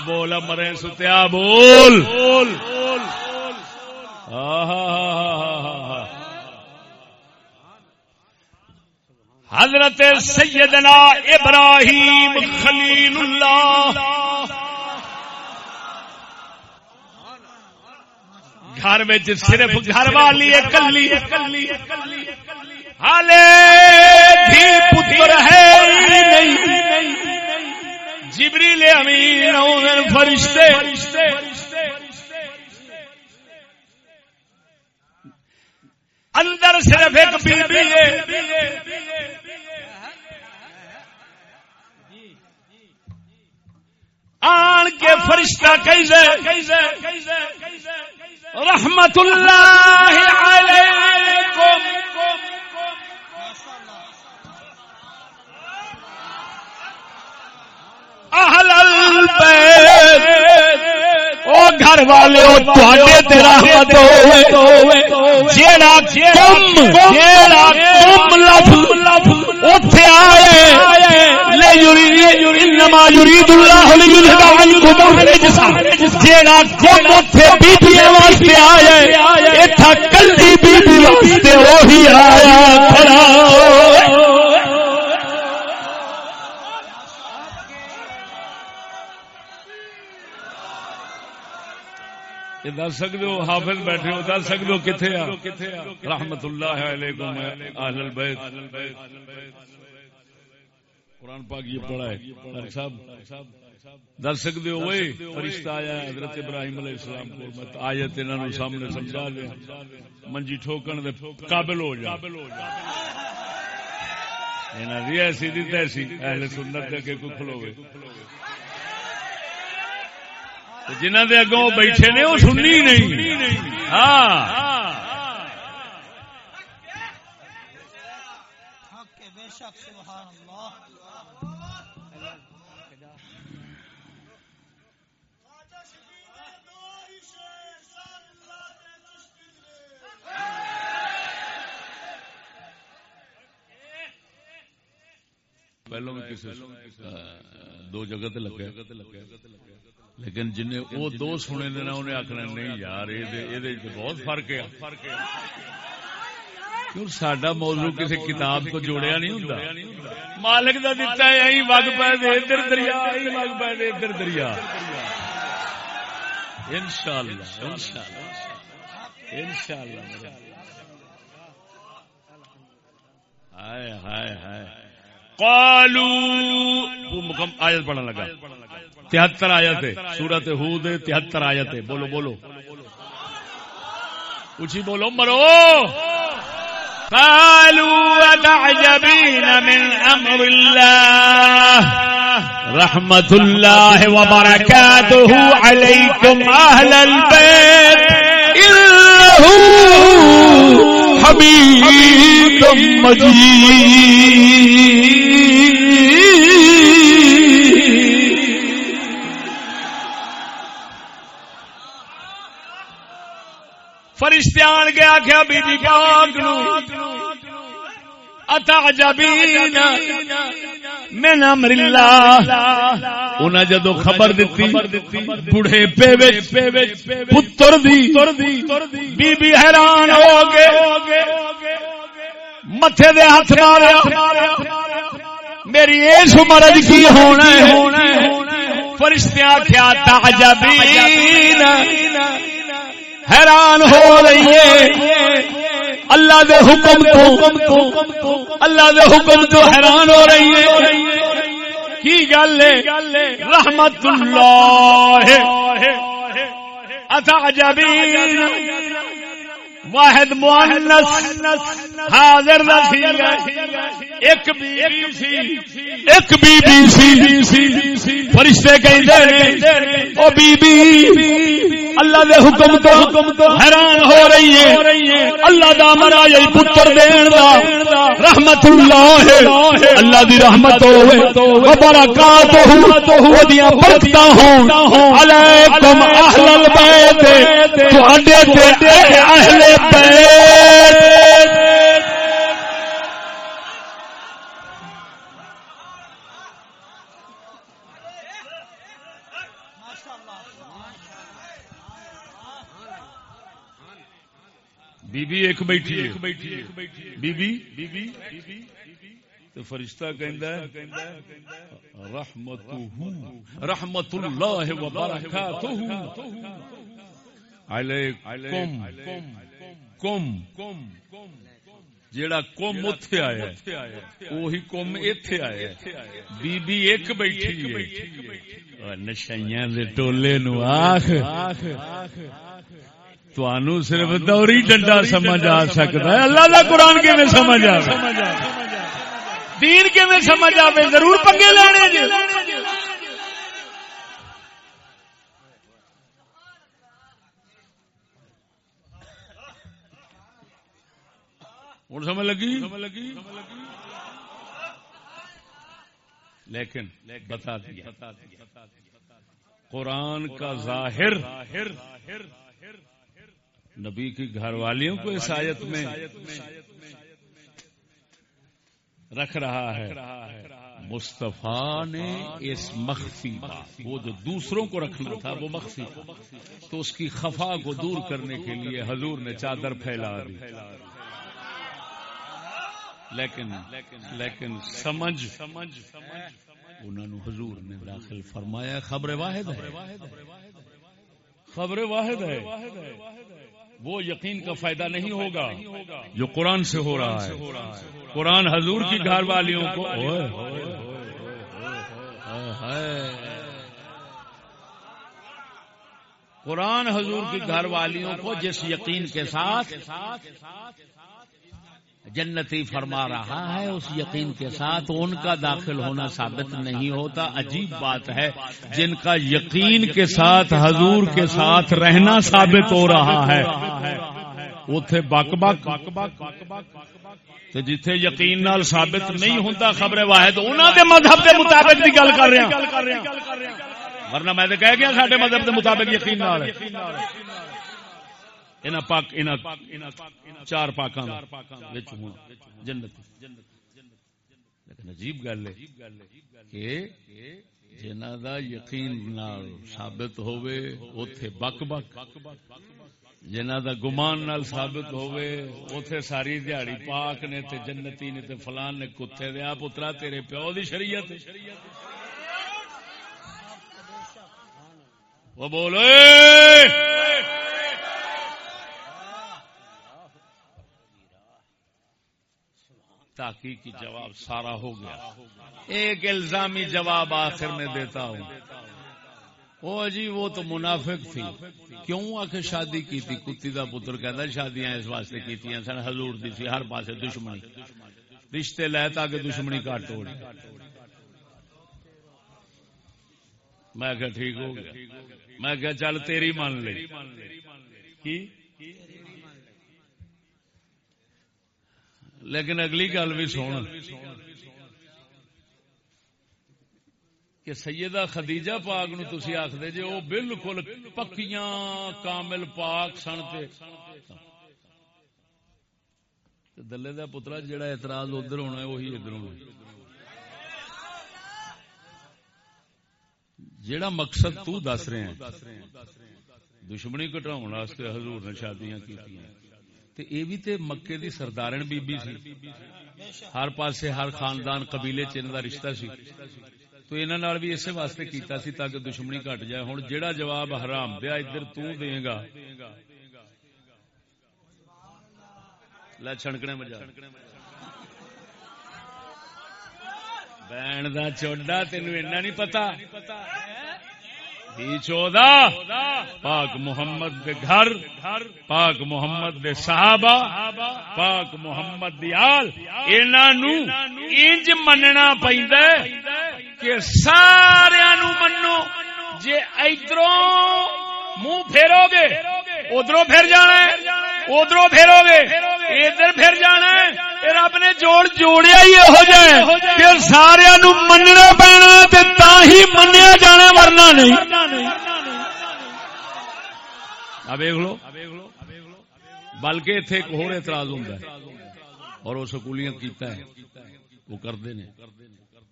A: بول مرے، ستیا، بول۔ حضرت سیدنا ابراہیم خلیل اللہ۔ گھر میں صرف گھر والی کلی کلی ہالے پتر ہے نہیں۔ جبری لے امین فرشتے۔ اندر صرف ایک بی بی آن کے فرشتہ کیسے رحمت اللہ علیکم۔ اہل البیت، او گھر والے، او تواڈے تے رحمت جیڑا کم جیڑا کم لفظ اٹھے آئے، لے یرید انما یرید اللہ لیذهب عنکم الرجس جیڑا کم اٹھے بیبییاں واسطے آئے، ایتھا کلی بی واسطے وہی آیا کھڑا۔ دس سکتے ہو؟ حافظ بیٹھے ہو، دس سکتے ہو؟ کتنے رحمت اللہ علیکم، اہل البیت۔ قرآن پاک یہ پڑھا ہے صاحب۔ دس سکتے ہو؟ وہی فرشتہ آیا حضرت ابراہیم علیہ السلام کو۔ میں آیت انہوں نے سامنے سمجھا دیا۔ منجی ٹھوکن دے قابل ہو جا۔ ایسی دی تیسی، اہل سنت دے کے کوئی کھلوے۔ جنہ دے اگوں بیٹھے نے وہ سننی نہیں۔ ہاں۔ پہلو میں کسی دو جگہ لگے لیکن جن وہ دو سنے دینا انہیں آخنا نہیں یار بہت فرق ہے۔ سڈا موضوع کسی کتاب کو جوڑیا نہیں ہوں مالک کا دتا ہے وگ پہ ادھر دریا وگ پہ ادھر دریا۔ ان شاء اللہ ان شاء اللہ ہائے ہائے ہائے۔ قالو مکم آیت پڑھنے لگا۔ تہتر آیت ہے، سورت ہود تہتر آیت ہے۔ بولو بولو۔ اچھی بولو، مرو۔ قالوا وتعجبين من أمر الله. رحمة الله وبركاته عليكم أهل البيت. إنه حميد مجيد. فرشتے آن کے آخیا بی بی پاک نو۔ اتعجبین من امر اللہ انہاں جدو خبر دتی بوڑھے پے وچ پتر دی بی بی حیران ہو گئے۔ متھے دے ہاتھ ماریا۔ میری اس عمر کی ہونا ہے؟ فرشتے آخیا تعجبین حیران ہو رہی ہے۔ اللہ دے حکم تو اللہ دے حکم تو حیران ہو رہی ہے۔ کی گل ہے؟ رحمت اللہ اتعجبین واحد مؤنث حاضر نہ ایک بی سی۔ ایک بی بی سی۔ فرشتے کہندے نے، او بی بی اللہ دے حکم تو حکم تو حیران ہو رہی ہے۔ اللہ دا مرا جی پتر دین دا۔ رحمت اللہ ہے۔ اللہ دی رحمت ہوے برکات ہو۔ او دیاں برکتاں ہون۔ علیکم اہل البیت۔ تواڈے تے اہل بی بی ایک بیٹھی بی بی تو فرشتہ کہندا ہے رحمت رحمت اللہ علیکم۔ کم جیڑا کم اتے آیا وہی کم اتے آیا بی بی ایک بیٹھی ہے۔ نشائیاں دے ٹولے نو آخ تو صرف دوری ڈنڈا سمجھ آ سکتا ہے۔ اللہ کا قرآن کی سمجھ آ دین کی سمجھ آئے ضرور پنگے لینے جی۔ ہوں سمجھ لگی؟ لیکن بتا دیا۔ قرآن کا ظاہر نبی کی گھر والیوں کو اس آیت میں رکھ رہا ہے۔ مصطفیٰ نے اس مخفی وہ جو دوسروں کو رکھنا تھا وہ مخفی تو اس کی خفا کو دور کرنے کے لیے حضور نے چادر پھیلا دی۔ لیکن لیکن سمجھ سمجھ انہوں نے حضور نے داخل فرمایا خبر واحد ہے۔ خبر واحد ہے۔ وہ یقین کا فائدہ نہیں ہوگا جو قرآن سے ہو رہا ہے۔ قرآن حضور کی گھر والیوں کو قرآن حضور کی گھر والیوں کو جس یقین کے ساتھ جنتی فرما رہا ہے اس یقین کے ساتھ ان کا داخل ہونا ثابت نہیں ہوتا عجیب بات ہے جن کا یقین کے ساتھ حضور کے ساتھ رہنا ثابت ہو رہا ہے۔ اتے بک بک۔ جتھے یقین نال ثابت نہیں ہوتا خبر واحد انہوں کے مذہب کے مطابق کی گل کر رہے ورنہ میں کہہ گیا سارے مذہب کے مطابق یقین چار پاک جنت۔ لیکن عجیب گل ہے کہ جنہ دا یقین نال ثابت ہوئے اتے بک بک۔ جنہ دا گمان نال ثابت ہوئے اتے ساری دیہڑی پاک نے تے جنتی نے تے فلان نے کتے دیا پترا تیرے پیو دی شریعت۔ وہ بولو تحقیقی جواب سارا ہو گیا۔ ایک الزامی جواب آخر میں دیتا ہوں۔ وہ جی وہ تو منافق تھی۔ کیوں؟ آ کے شادی کی تھی۔ کتی کا پتر کہتا، شادیاں اس واسطے کی سن حضور دی تھی، ہر پاسے دشمنی۔ رشتے لے تاکہ دشمنی کٹ ہو میں کہ ٹھیک ہو گیا۔ میں کہ چل تیری مان لی کی؟ لیکن اگلی گل بھی سن۔ کہ سیدہ خدیجہ پاک نو تسی آخدے جے وہ بالکل پکیاں کامل پاک سن تے۔ دلے دا پترا جڑا اعتراض ادھر ہونا ہے وہی ادھر ہونا جڑا مقصد تو دس رہے ہیں۔ دشمنی کٹاؤ حضور نے شادیاں کی یہ بھی تے مکے دی سردارن بی بی سی۔ ہر پاسے ہر خاندان قبیلے چین کا رشتہ سی۔ تو انہوں بھی اسی واسطے کیتا سی تاکہ دشمنی کٹ جائے۔ ہوں جہاں جواب حرام دیا ادھر تیں گا۔ چھڑکنے مجھے بین کا چوڈا تین نہیں پتا۔ چودہ پاک محمد دے گھر، پاک محمد دے صحابہ، پاک محمد دیال انج مننا کہ سارا نو منو۔ جے ادھروں منہ پھیرو گے ادھر پھر جانا ادھر پھیرو گے ادھر پھر جانا رب نے جوڑ جوڑیا ہی یہو جائے کہ سارا نو مننا پینا تا ہی منیا جانا ورنہ نہیں۔ ویگ لو۔ بلکہ اتنے ایک ہو اعتراض ہوں اور وہ سکولیاں کیتا ہے۔ وہ کرتے ہیں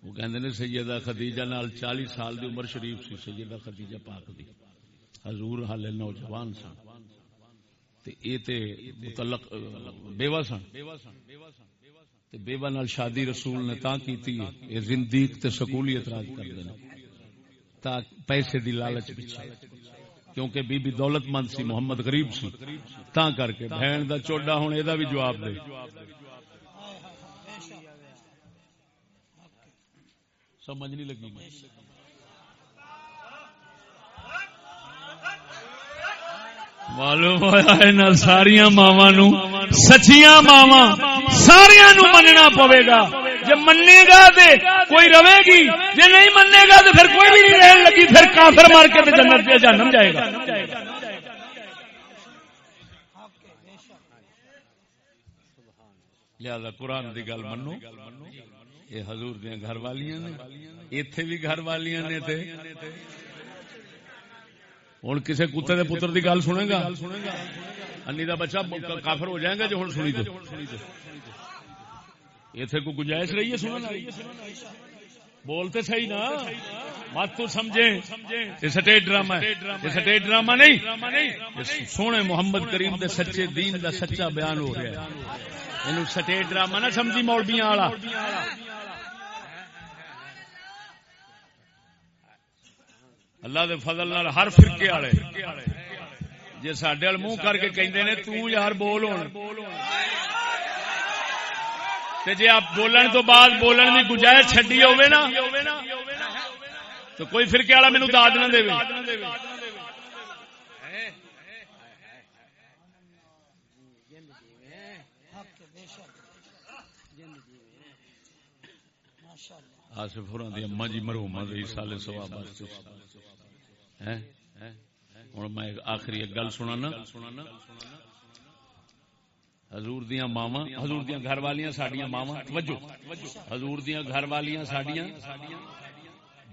A: وہ کہندے سیدہ خدیجہ نال چالیس سال دی عمر شریف سی، سیدہ خدیجہ پاک دی۔ حضور حال نوجوان سن۔ متعلق بیوہ سن۔ بیوہ نال شادی رسول نے تا کیتی ہے۔ یہ زندیق تے سکولی اعتراض کر دینا تا پیسے دی لالچ پیچھے کیونکہ بی بی دولت مند سی، محمد غریب سی۔ تا کر کے بہن دا چوڈا ہوں ادا بھی جواب دے۔ سمجھ نہیں لگی معلوم ہوا ساریا ماوا نو سچیاں ماوا ساریا نو مننا پوے گا۔ جی منے گا تو کوئی رہے گی جی نہیں منے گا تو پھر کوئی بھی نہیں رہن لگی، پھر کافر مار کے جنت پہ جانم جائے گا۔ لہذا قرآن کی گل منو، یہ حضور دیا گھر والیاں نے اتے بھی گھر والیاں نے ہوں کسی کتے کے پتر کی گل سنے گا؟ انی کا بچہ کافر ہو جائے گا جو ہوں سنی اتنے کو گنجائش رہی ہے سننا بولتے صحیح نا؟ مت تو سمجھے۔ یہ سٹیج ڈرامہ یہ سٹیج ڈرامہ نہیں۔ سونے محمد کریم دے سچے دین دا سچا بیان ہو رہا ہے۔ یہ سٹیج ڈرامہ نہ سمجھی مولبیاں والا۔ اللہ دے فضل نال ہر فرقے والے۔ جی سڈے منہ کر کے کہندے نے، تو یار بول جی آپ بولن تو بعد بولن کی گنجائش چڈی ہوے نا، تو کوئی فرقے والا مینو داد نہ دے۔ آصف ہوراں دی اما جی مرحوما دی سال ثواب واسطے ہوں میں آخری ایک گل سنا حضور دیا ماوا حضور دیا گھر والیاں سڈیا ماوا توجہ۔ حضور دیا گھر والیاں سڈیا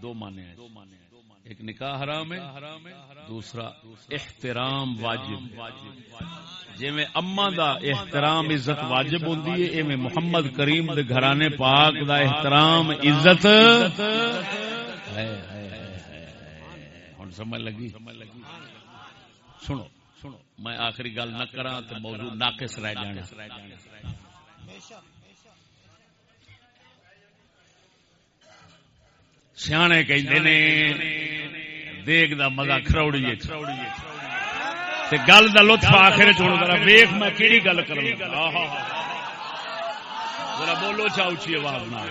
A: دو مانے ایک نکاح حرام ہے، دوسرا احترام واجب۔ جی میں اما دا احترام عزت واجب ہوں ایویں محمد کریم دے گھرانے پاک دا احترام عزت ہے۔ سمجھ لگی؟ سنو سنو، میں آخری گل نہ کرا تو موضوع ناقص رہ جانا۔ سیانے کہتے نے دیکھ دا مزہ کروڑی گل دا لطف آخر چھوڑ ذرا ویخ میں کہڑی گل کروں ذرا بولو چاؤچی آواز نہ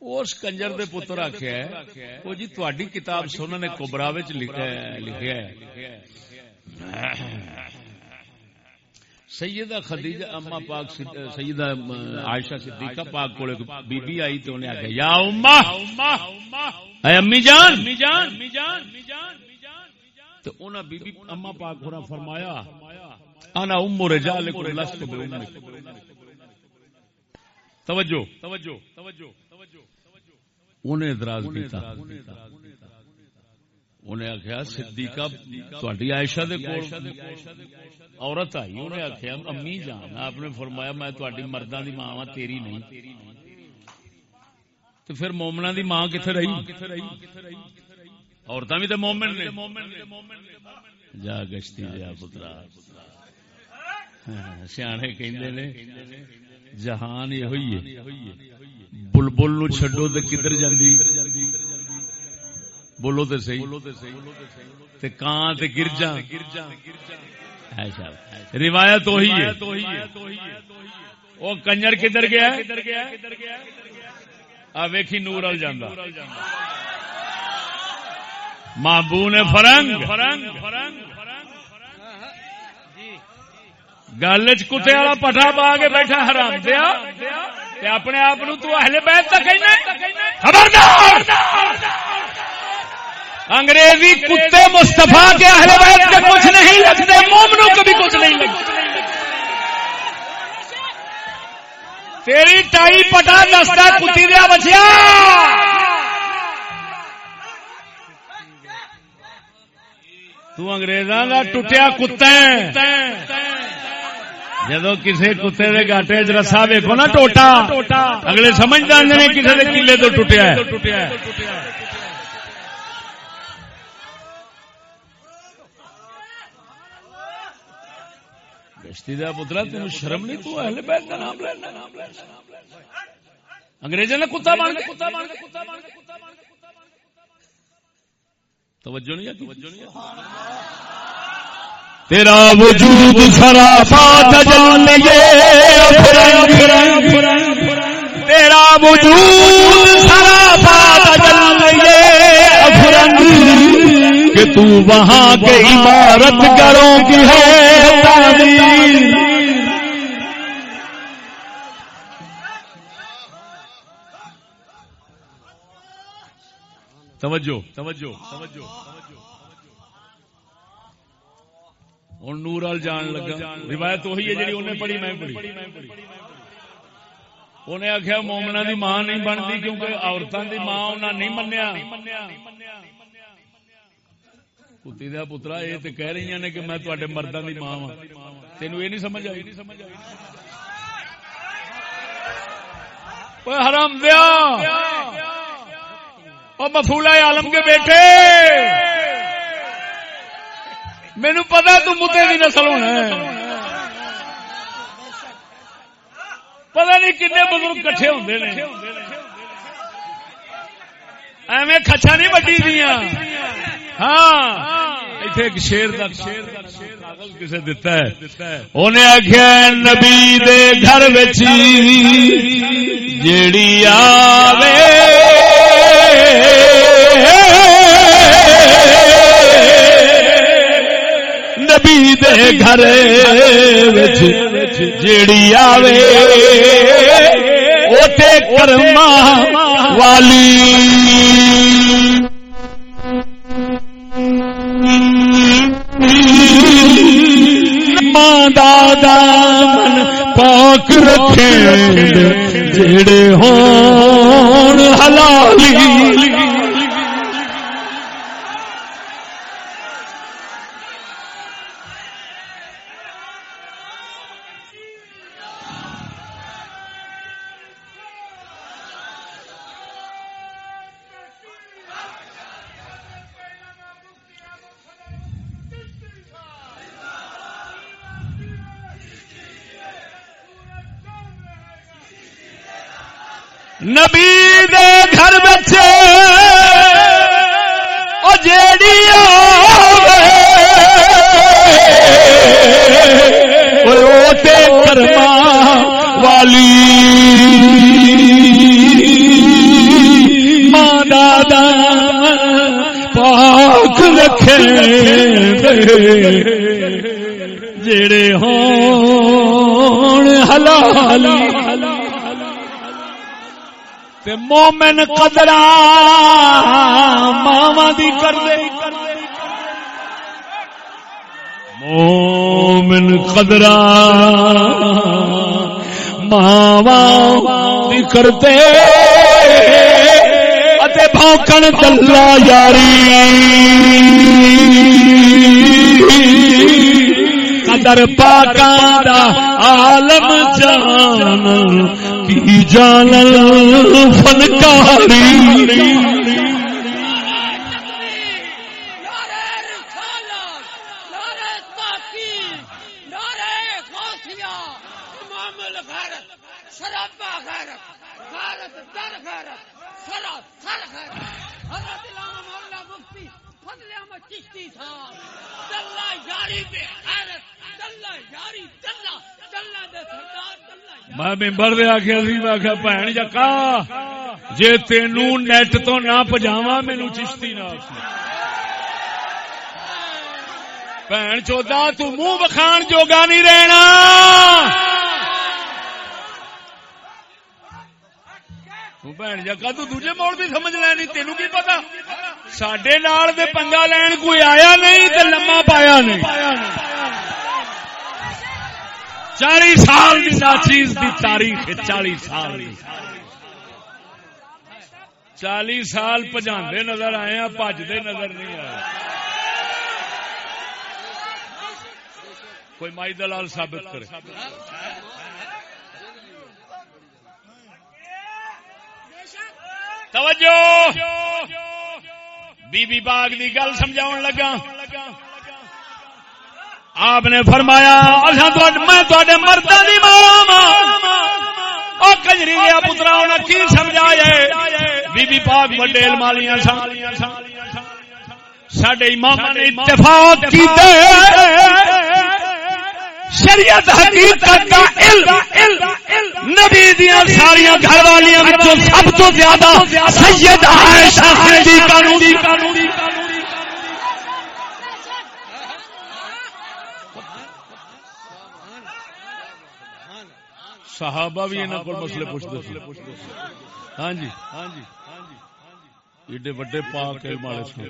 A: اس کنجر دے پتر آخیا وہ جی تھی کتاب سونا نے کوبرا لکھا سیدہ خدیجہ اما پاک سیدہ عائشہ صدیقہ پاک کو بی بی آئی تو انہیں آخیا یا اما اے امی جان! امی جان امی جان امی جان تو انہاں بی بی اما پاک ہورا فرمایا، انا ام رجالکو لست بے توجہ توجہ توجہ۔ انہیں اعتراض کیتا۔ انہیں آخیا صدیقہ تھی عائشہ دے کول عورت آئی انہیں آخیا امی جان آپ نے فرمایا میں تاری مردہ دی ماں تیری نہیں. تو پھر مومنا دی ماں کتنے رہی؟ عورتیں بھی تو مومن نے۔ جا گشتی جا پترا۔ سیانے کہ جہان یہ ہوئی ہے۔ بلبل نو چڈو تو کدھر جاندی؟ بولو تو صحیح۔ تے کان تے گرجا۔ روایت وہی ہے۔ وہ کنجر کدھر گیا آ ویکھی نور ال جانا مابو نے فرنگ۔ فرنگ فرنگ گل چ والا پٹھا پا کے بیٹھا حرام دیا۔ اپنے آپ تو اہل بیت تک خبردار! انگریزی کتے مستفا کے اہل بیت کے کچھ نہیں لگتے، مومنوں کو بھی کچھ نہیں لگتا تیری ٹائی پٹا دستا کتی دیا بچیا۔ تو انگریزاں کا ٹوٹیا کتا جدو کسی کتے کے گاٹے چ رسا ویکو نا ٹوٹا، اگلے سمجھدار نے کسی کے کلے تو ٹوٹیا گشتی دیا پترا تین شرم نہیں؟ تو اہل بیت کا نام لینا انگریزوں نے کتا بن کے کتا بن کے کتا بن کے کتا بن کے توجہ نہیں ہے توجہ نہیں ہے تیرا وجود سرا جان تیرا وجود سرا جان افرنگ، کہ تو وہاں کے عمارت کروں کی ہے توجہ توجہ توجہ۔ ہوں نور ال جان لگا۔ روایت وہی ہے جی انہیں پڑھی میں پڑھی۔ انہیں آخیا مومنا دی ماں نہیں بنتی کیونکہ عورتوں دی ماں انہیں نہیں منیا۔ پتی دیا پترا یہ تو کہہ رہی نے کہ میں تے مردوں کی ماں ہاں تینوں یہ نہیں سمجھ آئی۔ حرام دیا۔ مفولا عالم کے بیٹے۔ مینو پتا تے کی نسل ہونا پتا نہیں کن بزرگ کٹھے ہوتے ہیں ایویں کچا نہیں وڈی دیا ہاں۔ ایک شیر کا شیر کسے دتا ہے۔ انہیں آخیا نبی دے گھر جیڑی آوے گھر جیڑی آوے اوتے کرما والی۔ دادا من پاک رکھے جڑے ہون حلالی۔ نبی مومن قدرا ماوا دی کر دے۔ مومن قدرا ماوا دی کرتے بھوکن دلہ یاری۔ قدر پاکا دا عالم جان۔ کی جان فنکاری میں ممبر دے آخیا سی میں آخیا بھن جکا جے تینو نیٹ تو نہ پجاوا مینو چشتی نہ بھن چودا تو منہ بخان جوگا نہیں رہنا بھن جکا تو دوجے موڑ بھی سمجھ لینی تینوں کی پتا سڈے نال پنگا لین کوئی آیا نہیں تو لما پایا نہیں چالی سال کی چیز تاریخ چالی سال چالی سال پجاندے نظر آئے ہیں پجتے نظر نہیں آئے۔ کوئی مائی دلال ثابت کرے۔ توجہ! بی بی باغ کی گل سمجھاؤ لگا۔ آپ نے فرمایا میں مردہ دی ماں کجری گیا پترا انہیں کی سمجھایا بی بی پاک وڈے مالیاں سڈے امام نے اتفاق کی شریعت حقیقت کا علم نبی دیا ساریا گھر والیاں سب تو زیادہ سید عائشہ قانونی قانونی صحابہ بھی انہوں کو مسئلے پوچھتے ہاں جی۔ ہاں جی ایڈے وڈے پاک علم والے سن۔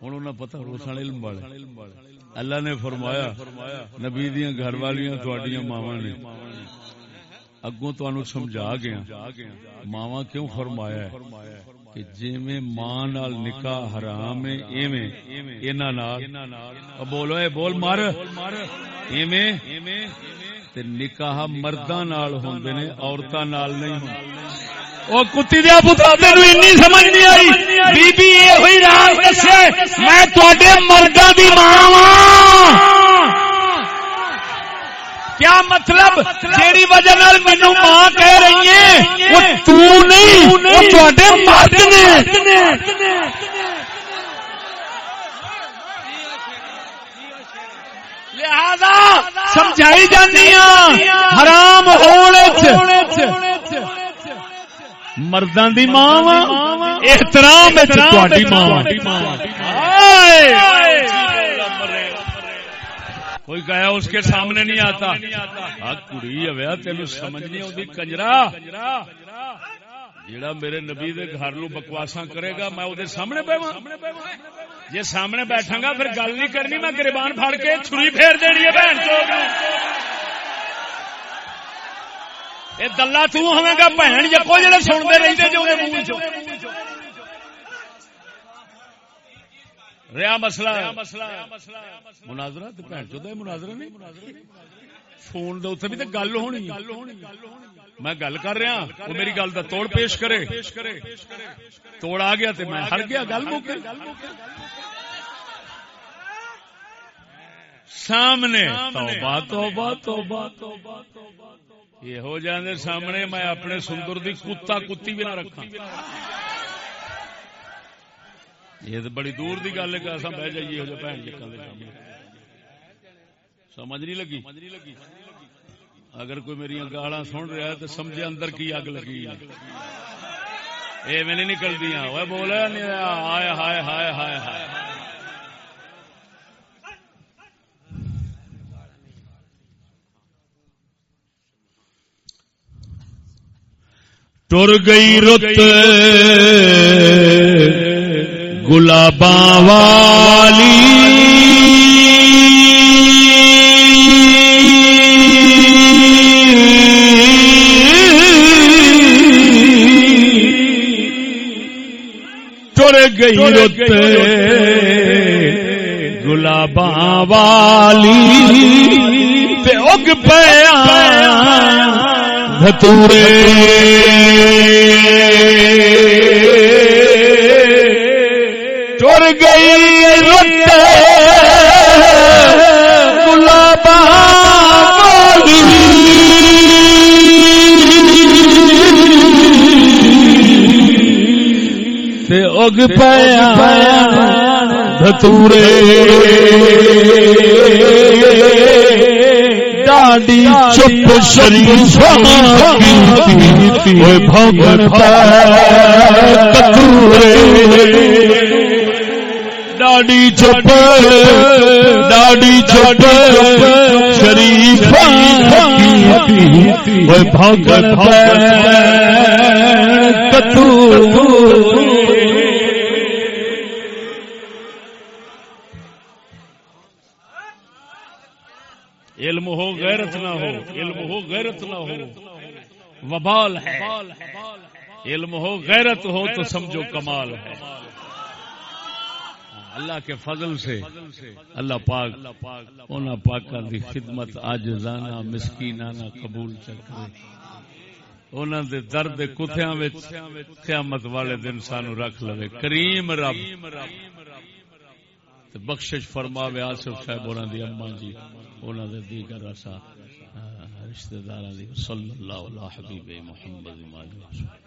A: ہوں انہیں پتا روسن علم والے۔ اللہ نے فرمایا نبی دیا گھر والیاں تھوڑیاں ماوا نے۔ اگوں تو سمجھا گیا ماوا کیوں فرمایا کہ جی ماں نال نکاح حرام ہے ایویں اینا نال۔ بولو اے بول مار ایویں تے نکاح مرداں نال ہوندے نے، عورتاں نال نہیں ہوندے۔ او کتی دیا پترا سمجھ نہیں آئی۔ بی بی اے ہوئی راز دسے، میں تواڈے مرداں دی ماں کیا مطلب؟ جیڑی وجہ نال ماں کہہ رہی ہے وہ تو نہیں تواڈے مرد نے۔ لہذا سمجھائی جانی حرام ہونے مردوں دی ماں احترام تواڈی ماں کوئی گیا اس کے سامنے نہیں آتا۔ کڑی اویا تین سمجھ نہیں آتی۔ کنجرا۔ جیڑا میرے نبی دے گھر نو بکواسا کرے گا، میں وہ سامنے پہ جی سامنے بیٹھا گا پھر گل نہیں کرنی، میں گربان پھڑ کے چھری پھیر دینی ہے بہن یہ دلہ تو گا بہن جکو جڑے سنتے رہتے جو منہ ریا مسئلہ۔ مناظرہ مناظرہ نہیں۔ فون دے بھی تو گل ہونی۔ میں گل کر رہا ہاں، وہ میری گل کا توڑ پیش کرے۔ توڑ آ گیا تو میں ہر گیا گل مک سامنے۔ یہ ہو جانے سامنے، میں اپنے سندر دی کتا کتی بھی نہ رکھا یہ تو بڑی دور کی گل ہے کہ اصا بہ جائیے، ہو بھن جی سمجھ نہیں لگی؟ اگر کوئی میری گالا سن رہا ہے تو سمجھے اندر کی اگ لگی یہ میں نہیں نکل دیا وہ بولا ہائے ہائے ہائے ہائے ہائے۔ ٹر گئی رت گلاباں والی۔ گئی رت گلاباں والی اگ پیا دھتورے گئی گلاب اگ پیا دھتورے، ڈاڈی چپ شریف بھگت کتورے۔ ڈاڈی چپ ڈاڈی چپ شریف بھگت علم وبال ہے۔ علم ہو غیرت ہو تو سمجھو کمال ہے۔ اللہ کے فضل سے اللہ پاک ان پاک دی خدمت آج زانا مسکینانہ قبول چکے انہوں دے درد کتیا قیامت والے دن سانو رکھ لو کریم رب۔ بخشش فرماوے آصف صاحب انہوں دی اما جی انہوں دے دیگر رسا رشتہ دار صلی اللہ علیہ حبیب محمد